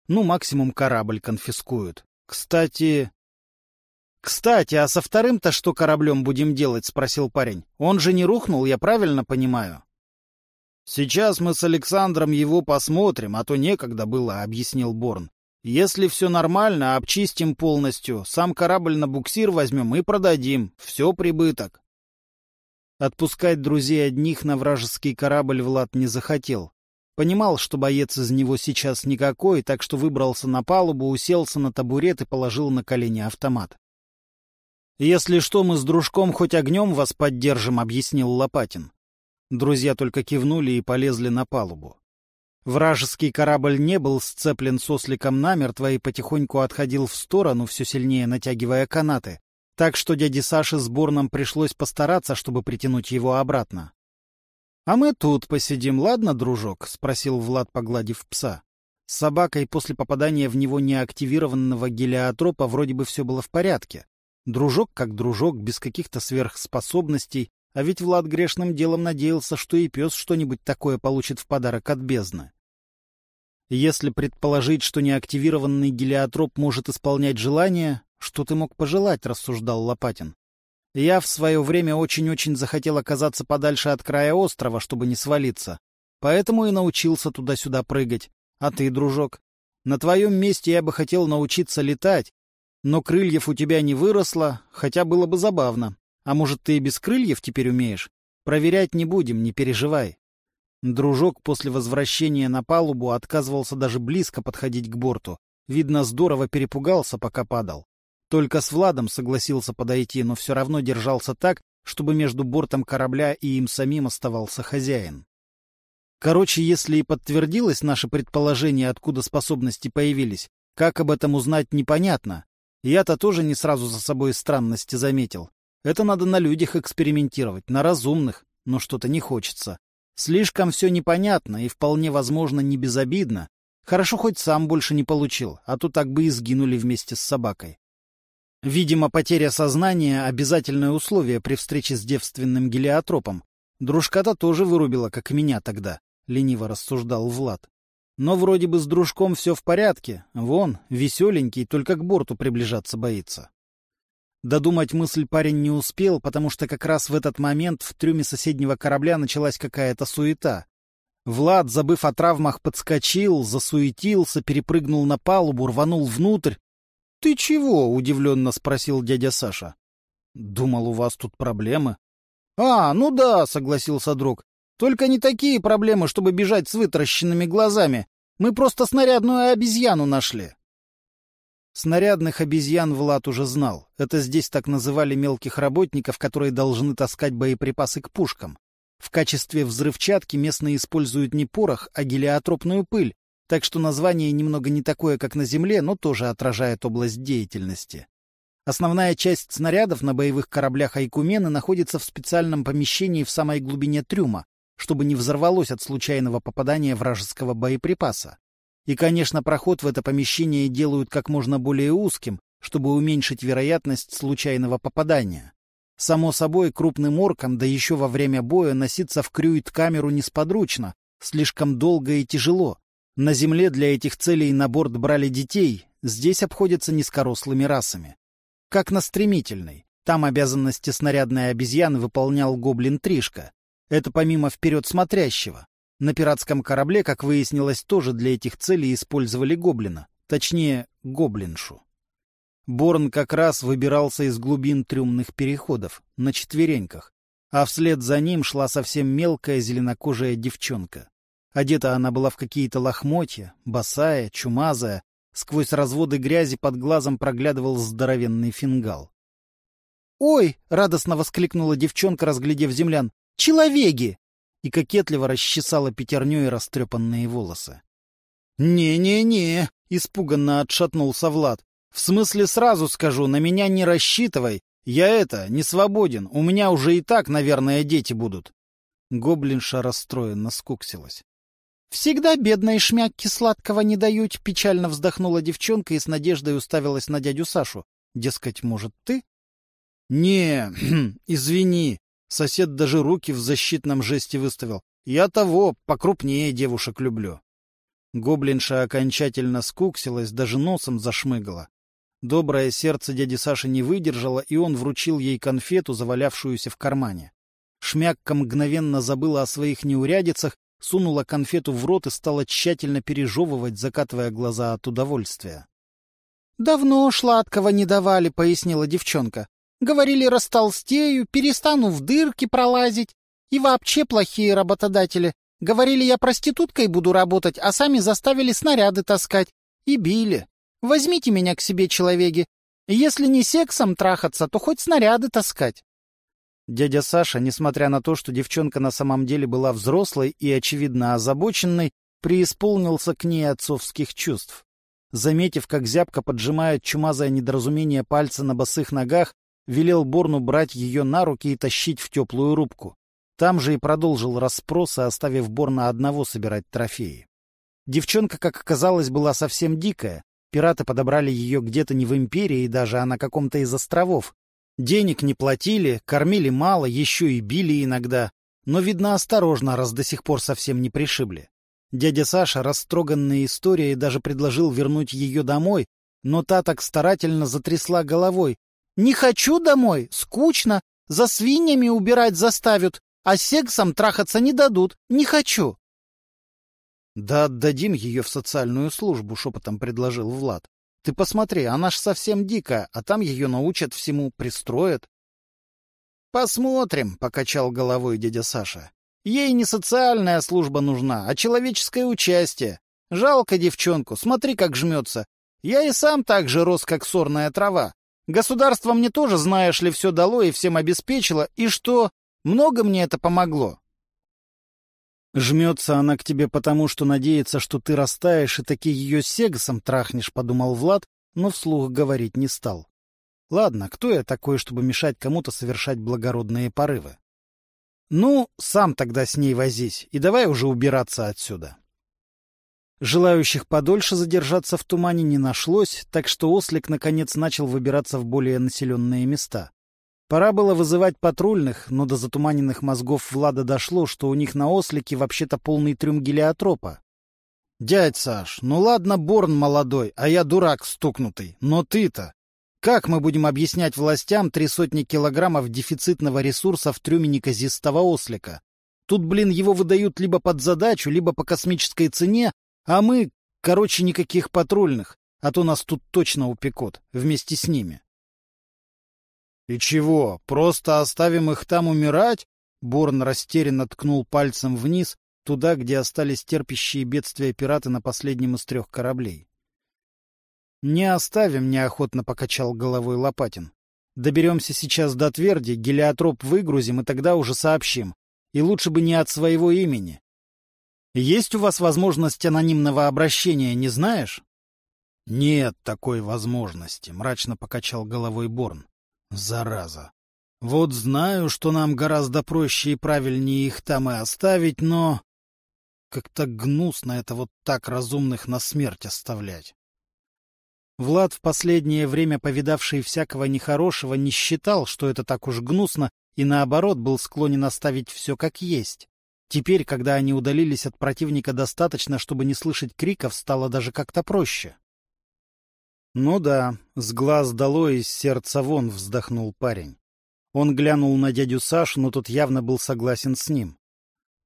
Ну, максимум корабль конфискуют. Кстати... «Кстати, а со вторым-то что кораблем будем делать?» — спросил парень. «Он же не рухнул, я правильно понимаю?» «Сейчас мы с Александром его посмотрим, а то некогда было», — объяснил Борн. Если все нормально, обчистим полностью, сам корабль на буксир возьмем и продадим. Все прибыток. Отпускать друзей одних на вражеский корабль Влад не захотел. Понимал, что боец из него сейчас никакой, так что выбрался на палубу, уселся на табурет и положил на колени автомат. «Если что, мы с дружком хоть огнем вас поддержим», — объяснил Лопатин. Друзья только кивнули и полезли на палубу. Вражеский корабль не был сцеплен сосликом намертво и потихоньку отходил в сторону, все сильнее натягивая канаты, так что дяде Саше с Борном пришлось постараться, чтобы притянуть его обратно. — А мы тут посидим, ладно, дружок? — спросил Влад, погладив пса. С собакой после попадания в него неактивированного гелиотропа вроде бы все было в порядке. Дружок как дружок, без каких-то сверхспособностей, а ведь Влад грешным делом надеялся, что и пес что-нибудь такое получит в подарок от бездны. Если предположить, что неактивированный гелиотроп может исполнять желания, что ты мог пожелать, рассуждал Лопатин. Я в свое время очень-очень захотел оказаться подальше от края острова, чтобы не свалиться. Поэтому и научился туда-сюда прыгать. А ты, дружок? На твоем месте я бы хотел научиться летать, но крыльев у тебя не выросло, хотя было бы забавно. А может, ты и без крыльев теперь умеешь? Проверять не будем, не переживай. Дружок после возвращения на палубу отказывался даже близко подходить к борту. Видно, здорово перепугался, пока падал. Только с Владом согласился подойти, но все равно держался так, чтобы между бортом корабля и им самим оставался хозяин. Короче, если и подтвердилось наше предположение, откуда способности появились, как об этом узнать непонятно. Я-то тоже не сразу за собой странности заметил. Это надо на людях экспериментировать, на разумных, но что-то не хочется. Слишком все непонятно и вполне возможно не безобидно. Хорошо хоть сам больше не получил, а то так бы и сгинули вместе с собакой. Видимо, потеря сознания — обязательное условие при встрече с девственным гелиотропом. Дружка-то тоже вырубила, как меня тогда, — лениво рассуждал Влад. Но вроде бы с дружком все в порядке. Вон, веселенький, только к борту приближаться боится. Додумать мысль парень не успел, потому что как раз в этот момент в трюме соседнего корабля началась какая-то суета. Влад, забыв о травмах, подскочил, засуетился, перепрыгнул на палубу, рванул внутрь. — Ты чего? — удивленно спросил дядя Саша. — Думал, у вас тут проблемы. — А, ну да, — согласился друг. Только не такие проблемы, чтобы бежать с вытаращенными глазами. Мы просто снарядную обезьяну нашли. Снарядных обезьян Влад уже знал. Это здесь так называли мелких работников, которые должны таскать боеприпасы к пушкам. В качестве взрывчатки местные используют не порох, а гелиотропную пыль, так что название немного не такое, как на Земле, но тоже отражает область деятельности. Основная часть снарядов на боевых кораблях Айкумены находится в специальном помещении в самой глубине трюма, чтобы не взорвалось от случайного попадания вражеского боеприпаса. И, конечно, проход в это помещение делают как можно более узким, чтобы уменьшить вероятность случайного попадания. Само собой, крупным оркам, да еще во время боя, носиться в крюит-камеру несподручно, слишком долго и тяжело. На земле для этих целей на борт брали детей, здесь обходятся низкорослыми расами как на стремительной. Там обязанности снарядной обезьяны выполнял гоблин Тришка. Это помимо вперед смотрящего. На пиратском корабле, как выяснилось, тоже для этих целей использовали гоблина. Точнее, гоблиншу. Борн как раз выбирался из глубин трюмных переходов, на четвереньках, а вслед за ним шла совсем мелкая зеленокожая девчонка. Одета она была в какие-то лохмотья, босая, чумазая, Сквозь разводы грязи под глазом проглядывал здоровенный фингал. «Ой!» — радостно воскликнула девчонка, разглядев землян. «Человеги!» И кокетливо расчесала пятерней растрепанные волосы. «Не-не-не!» — испуганно отшатнулся Влад. «В смысле, сразу скажу, на меня не рассчитывай. Я это, не свободен. У меня уже и так, наверное, дети будут». Гоблинша расстроенно скуксилась. «Всегда бедной шмякки сладкого не дают», — печально вздохнула девчонка и с надеждой уставилась на дядю Сашу. «Дескать, может, ты?» «Не, извини». Сосед даже руки в защитном жесте выставил. «Я того, покрупнее девушек люблю». Гоблинша окончательно скуксилась, даже носом зашмыгала. Доброе сердце дяди Саши не выдержало, и он вручил ей конфету, завалявшуюся в кармане. Шмякка мгновенно забыла о своих неурядицах сунула конфету в рот и стала тщательно пережевывать, закатывая глаза от удовольствия. — Давно сладкого не давали, — пояснила девчонка. — Говорили, растолстею, перестану в дырки пролазить. И вообще плохие работодатели. Говорили, я проституткой буду работать, а сами заставили снаряды таскать. И били. Возьмите меня к себе, человеки. Если не сексом трахаться, то хоть снаряды таскать. Дядя Саша, несмотря на то, что девчонка на самом деле была взрослой и, очевидно, озабоченной, преисполнился к ней отцовских чувств. Заметив, как зябко поджимает чумазое недоразумение пальца на босых ногах, велел Борну брать ее на руки и тащить в теплую рубку. Там же и продолжил расспросы, оставив Борна одного собирать трофеи. Девчонка, как оказалось, была совсем дикая. Пираты подобрали ее где-то не в Империи, даже а на каком-то из островов, Денег не платили, кормили мало, еще и били иногда. Но, видно, осторожно, раз до сих пор совсем не пришибли. Дядя Саша, растроганный историей, даже предложил вернуть ее домой, но та так старательно затрясла головой. «Не хочу домой, скучно, за свиньями убирать заставят, а сексом трахаться не дадут, не хочу». «Да отдадим ее в социальную службу», — шепотом предложил Влад. Ты посмотри, она ж совсем дикая, а там ее научат всему, пристроят. — Посмотрим, — покачал головой дядя Саша. — Ей не социальная служба нужна, а человеческое участие. Жалко девчонку, смотри, как жмется. Я и сам так же рос, как сорная трава. Государство мне тоже, знаешь ли, все дало и всем обеспечило, и что? Много мне это помогло. «Жмется она к тебе потому, что надеется, что ты растаешь и таки ее сегасом трахнешь», — подумал Влад, но вслух говорить не стал. «Ладно, кто я такой, чтобы мешать кому-то совершать благородные порывы?» «Ну, сам тогда с ней возись, и давай уже убираться отсюда». Желающих подольше задержаться в тумане не нашлось, так что ослик наконец начал выбираться в более населенные места. Пора было вызывать патрульных, но до затуманенных мозгов Влада дошло, что у них на ослике вообще-то полный трюм гелиотропа. — Дядь Саш, ну ладно, Борн молодой, а я дурак стукнутый, но ты-то... Как мы будем объяснять властям три сотни килограммов дефицитного ресурса в трюме неказистого ослика? Тут, блин, его выдают либо под задачу, либо по космической цене, а мы, короче, никаких патрульных, а то нас тут точно упекут вместе с ними. — И чего, просто оставим их там умирать? Борн растерянно ткнул пальцем вниз, туда, где остались терпящие бедствия пираты на последнем из трех кораблей. «Не оставим», — неохотно покачал головой Лопатин. «Доберемся сейчас до тверди, гелиотроп выгрузим, и тогда уже сообщим. И лучше бы не от своего имени. Есть у вас возможность анонимного обращения, не знаешь?» «Нет такой возможности», — мрачно покачал головой Борн. «Зараза! Вот знаю, что нам гораздо проще и правильнее их там и оставить, но... Как-то гнусно это вот так разумных на смерть оставлять». Влад, в последнее время повидавший всякого нехорошего, не считал, что это так уж гнусно, и наоборот был склонен оставить все как есть. Теперь, когда они удалились от противника достаточно, чтобы не слышать криков, стало даже как-то проще. «Ну да, с глаз долой, из сердца вон», — вздохнул парень. Он глянул на дядю Сашу, но тот явно был согласен с ним.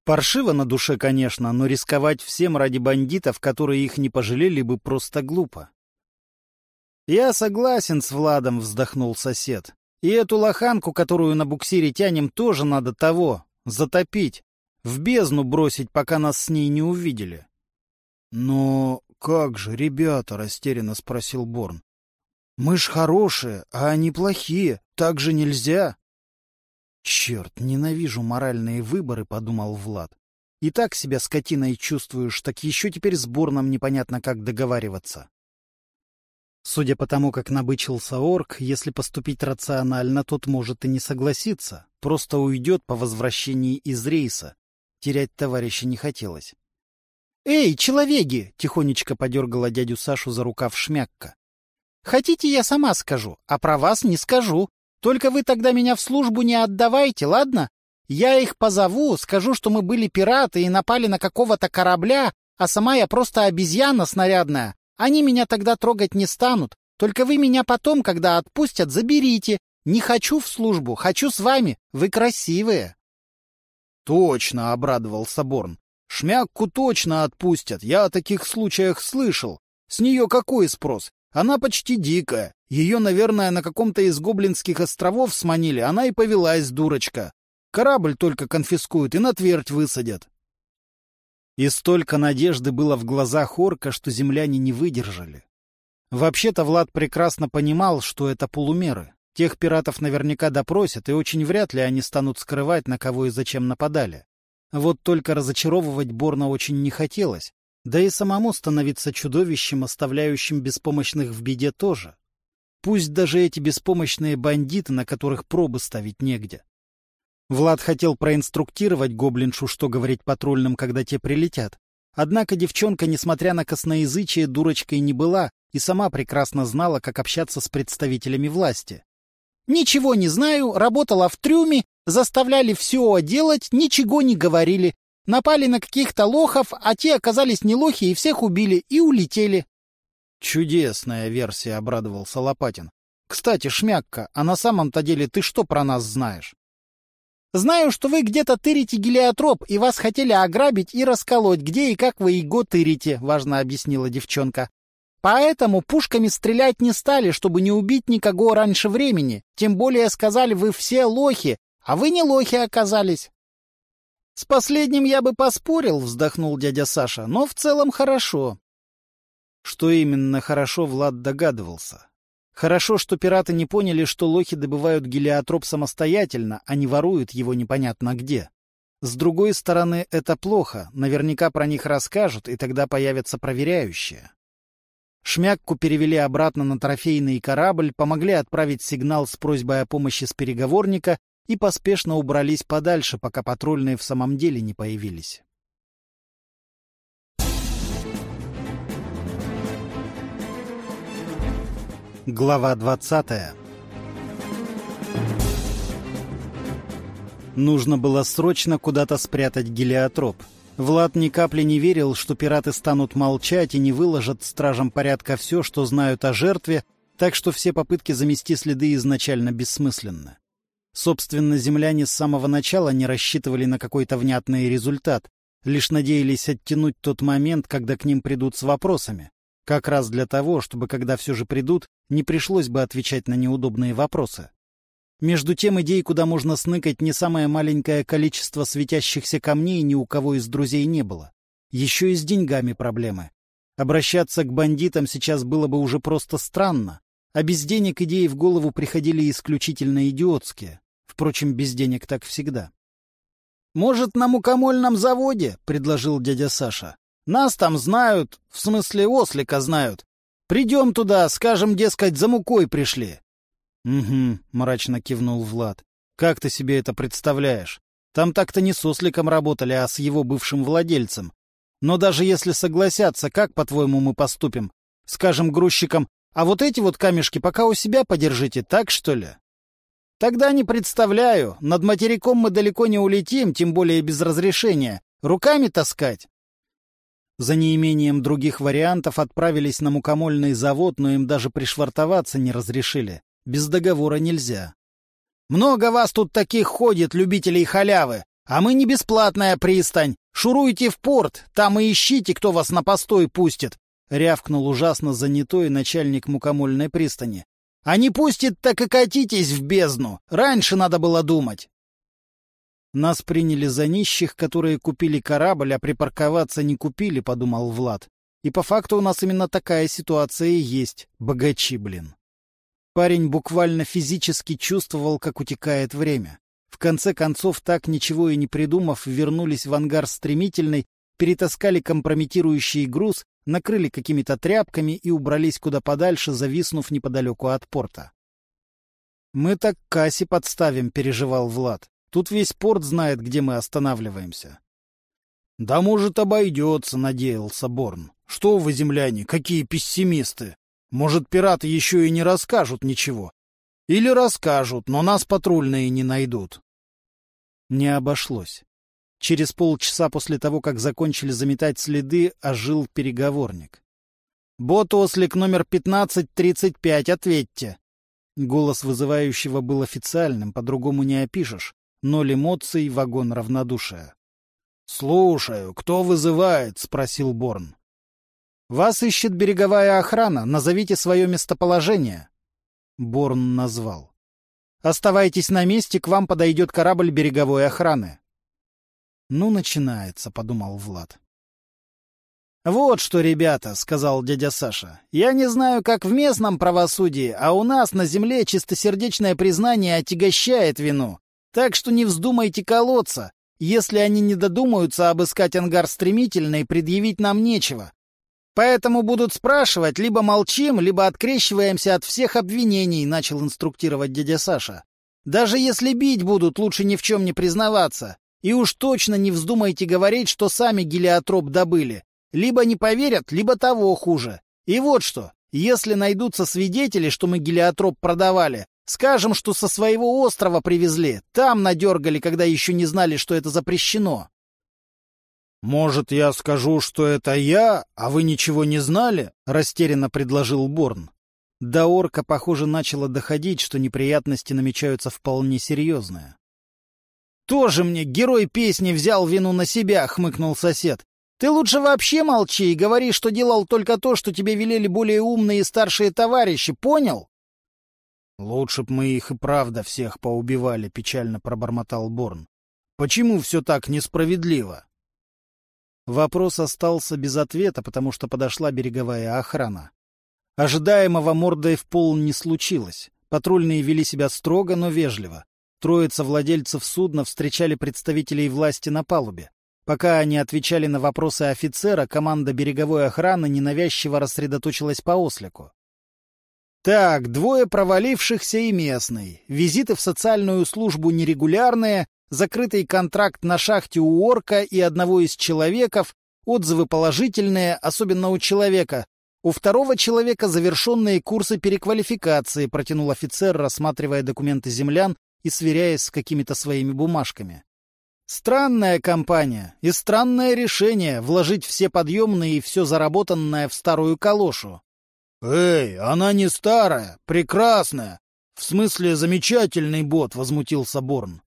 Паршиво на душе, конечно, но рисковать всем ради бандитов, которые их не пожалели бы, просто глупо. «Я согласен с Владом», — вздохнул сосед. «И эту лоханку, которую на буксире тянем, тоже надо того, затопить, в бездну бросить, пока нас с ней не увидели». «Но как же, ребята?» — растерянно спросил Борн. «Мы ж хорошие, а они плохие. Так же нельзя». «Черт, ненавижу моральные выборы», — подумал Влад. «И так себя скотиной чувствуешь, так еще теперь с Борном непонятно, как договариваться». Судя по тому, как набычился орк, если поступить рационально, тот может и не согласиться, просто уйдет по возвращении из рейса. Терять товарища не хотелось. «Эй, человеки!» — тихонечко подергала дядю Сашу за рукав шмякка. «Хотите, я сама скажу, а про вас не скажу. Только вы тогда меня в службу не отдавайте, ладно? Я их позову, скажу, что мы были пираты и напали на какого-то корабля, а сама я просто обезьяна снарядная. Они меня тогда трогать не станут. Только вы меня потом, когда отпустят, заберите. Не хочу в службу, хочу с вами. Вы красивые. Точно, — обрадовался Борн. Шмякку точно отпустят, я о таких случаях слышал. С нее какой спрос? Она почти дикая. Ее, наверное, на каком-то из гоблинских островов сманили, она и повелась, дурочка. Корабль только конфискуют и на твердь высадят. И столько надежды было в глазах орка, что земляне не выдержали. Вообще-то Влад прекрасно понимал, что это полумеры. Тех пиратов наверняка допросят, и очень вряд ли они станут скрывать, на кого и зачем нападали. Вот только разочаровывать Борна очень не хотелось, да и самому становиться чудовищем, оставляющим беспомощных в беде тоже. Пусть даже эти беспомощные бандиты, на которых пробы ставить негде. Влад хотел проинструктировать гоблиншу, что говорить патрульным, когда те прилетят. Однако девчонка, несмотря на косноязычие, дурочкой не была и сама прекрасно знала, как общаться с представителями власти. «Ничего не знаю, работала в трюме, Заставляли все делать, ничего не говорили. Напали на каких-то лохов, а те оказались не лохи и всех убили, и улетели. Чудесная версия, обрадовался Лопатин. Кстати, Шмякка, а на самом-то деле ты что про нас знаешь? Знаю, что вы где-то тырите гелиотроп, и вас хотели ограбить и расколоть, где и как вы его тырите, важно объяснила девчонка. Поэтому пушками стрелять не стали, чтобы не убить никого раньше времени. Тем более сказали, вы все лохи, а вы не лохи оказались. — С последним я бы поспорил, — вздохнул дядя Саша, — но в целом хорошо. Что именно хорошо, Влад догадывался. Хорошо, что пираты не поняли, что лохи добывают гелиотроп самостоятельно, а не воруют его непонятно где. С другой стороны, это плохо, наверняка про них расскажут, и тогда появятся проверяющие. Шмякку перевели обратно на трофейный корабль, помогли отправить сигнал с просьбой о помощи с переговорника и поспешно убрались подальше, пока патрульные в самом деле не появились. Глава двадцатая Нужно было срочно куда-то спрятать гелиотроп. Влад ни капли не верил, что пираты станут молчать и не выложат стражам порядка все, что знают о жертве, так что все попытки замести следы изначально бессмысленны. Собственно, земляне с самого начала не рассчитывали на какой-то внятный результат, лишь надеялись оттянуть тот момент, когда к ним придут с вопросами. Как раз для того, чтобы, когда все же придут, не пришлось бы отвечать на неудобные вопросы. Между тем идей, куда можно сныкать не самое маленькое количество светящихся камней, ни у кого из друзей не было. Еще и с деньгами проблемы. Обращаться к бандитам сейчас было бы уже просто странно, а без денег идеи в голову приходили исключительно идиотские. Впрочем, без денег так всегда. «Может, на мукомольном заводе?» — предложил дядя Саша. «Нас там знают, в смысле ослика знают. Придем туда, скажем, дескать, за мукой пришли». «Угу», — мрачно кивнул Влад. «Как ты себе это представляешь? Там так-то не с осликом работали, а с его бывшим владельцем. Но даже если согласятся, как, по-твоему, мы поступим? Скажем грузчикам, а вот эти вот камешки пока у себя подержите, так что ли? Тогда не представляю. Над материком мы далеко не улетим, тем более без разрешения. Руками таскать? За неимением других вариантов отправились на мукомольный завод, но им даже пришвартоваться не разрешили. Без договора нельзя. «Много вас тут таких ходит, любителей халявы, а мы не бесплатная пристань. Шуруйте в порт, там и ищите, кто вас на постой пустит. — рявкнул ужасно занятой начальник мукомольной пристани. — А не пустит, так и катитесь в бездну. Раньше надо было думать. Нас приняли за нищих, которые купили корабль, а припарковаться не купили, — подумал Влад. И по факту у нас именно такая ситуация и есть. Богачи, блин. Парень буквально физически чувствовал, как утекает время. В конце концов, так ничего и не придумав, вернулись в ангар стремительной, перетаскали компрометирующий груз накрыли какими-то тряпками и убрались куда подальше, зависнув неподалеку от порта. «Мы так кассе подставим», — переживал Влад. «Тут весь порт знает, где мы останавливаемся». «Да, может, обойдется», — надеялся Борн. «Что вы, земляне, какие пессимисты! Может, пираты еще и не расскажут ничего. Или расскажут, но нас патрульные не найдут». Не обошлось. Через полчаса после того, как закончили заметать следы, ожил переговорник. «Бот-ослик номер 1535, ответьте!» Голос вызывающего был официальным, по-другому не опишешь. Ноль эмоций, вагон равнодушия. «Слушаю, кто вызывает?» — спросил Борн. «Вас ищет береговая охрана. Назовите свое местоположение». Борн назвал. «Оставайтесь на месте, к вам подойдет корабль береговой охраны». «Ну, начинается», — подумал Влад. «Вот что, ребята», — сказал дядя Саша, — «я не знаю, как в местном правосудии, а у нас на земле чистосердечное признание отягощает вину. Так что не вздумайте колоться. Если они не додумаются обыскать ангар стремительно и предъявить нам нечего. Поэтому будут спрашивать, либо молчим, либо открещиваемся от всех обвинений», — начал инструктировать дядя Саша. «Даже если бить будут, лучше ни в чем не признаваться. И уж точно не вздумайте говорить, что сами гелиотроп добыли. Либо не поверят, либо того хуже. И вот что, если найдутся свидетели, что мы гелиотроп продавали, скажем, что со своего острова привезли, там надергали, когда еще не знали, что это запрещено. «Может, я скажу, что это я, а вы ничего не знали?» — растерянно предложил Борн. До орка, похоже, начало доходить, что неприятности намечаются вполне серьезные. «Тоже мне герой песни взял вину на себя», — хмыкнул сосед. «Ты лучше вообще молчи и говори, что делал только то, что тебе велели более умные и старшие товарищи, понял?» «Лучше б мы их и правда всех поубивали», — печально пробормотал Борн. «Почему все так несправедливо?» Вопрос остался без ответа, потому что подошла береговая охрана. Ожидаемого мордой в пол не случилось. Патрульные вели себя строго, но вежливо. Троица владельцев судна встречали представителей власти на палубе. Пока они отвечали на вопросы офицера, команда береговой охраны ненавязчиво рассредоточилась по ослику. Так, двое провалившихся и местный. Визиты в социальную службу нерегулярные, закрытый контракт на шахте у орка и одного из человеков, отзывы положительные, особенно у человека. У второго человека завершенные курсы переквалификации, протянул офицер, рассматривая документы землян и сверяясь с какими-то своими бумажками. Странная компания и странное решение вложить все подъемные и все заработанное в старую калошу. «Эй, она не старая, прекрасная. В смысле, замечательный бот», — возмутился Борн.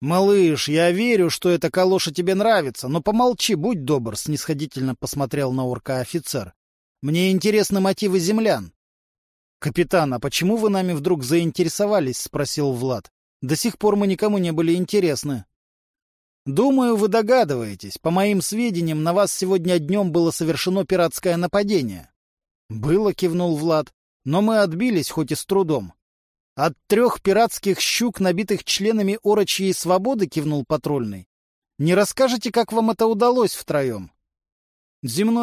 «Малыш, я верю, что эта калоша тебе нравится, но помолчи, будь добр», — снисходительно посмотрел на орка офицер. «Мне интересны мотивы землян. «Капитан, а почему вы нами вдруг заинтересовались?» — спросил Влад. «До сих пор мы никому не были интересны». «Думаю, вы догадываетесь. По моим сведениям, на вас сегодня днем было совершено пиратское нападение». «Было», — кивнул Влад, — «но мы отбились, хоть и с трудом». «От трех пиратских щук, набитых членами орочьей свободы», — кивнул патрульный. «Не расскажете, как вам это удалось втроем?» Земной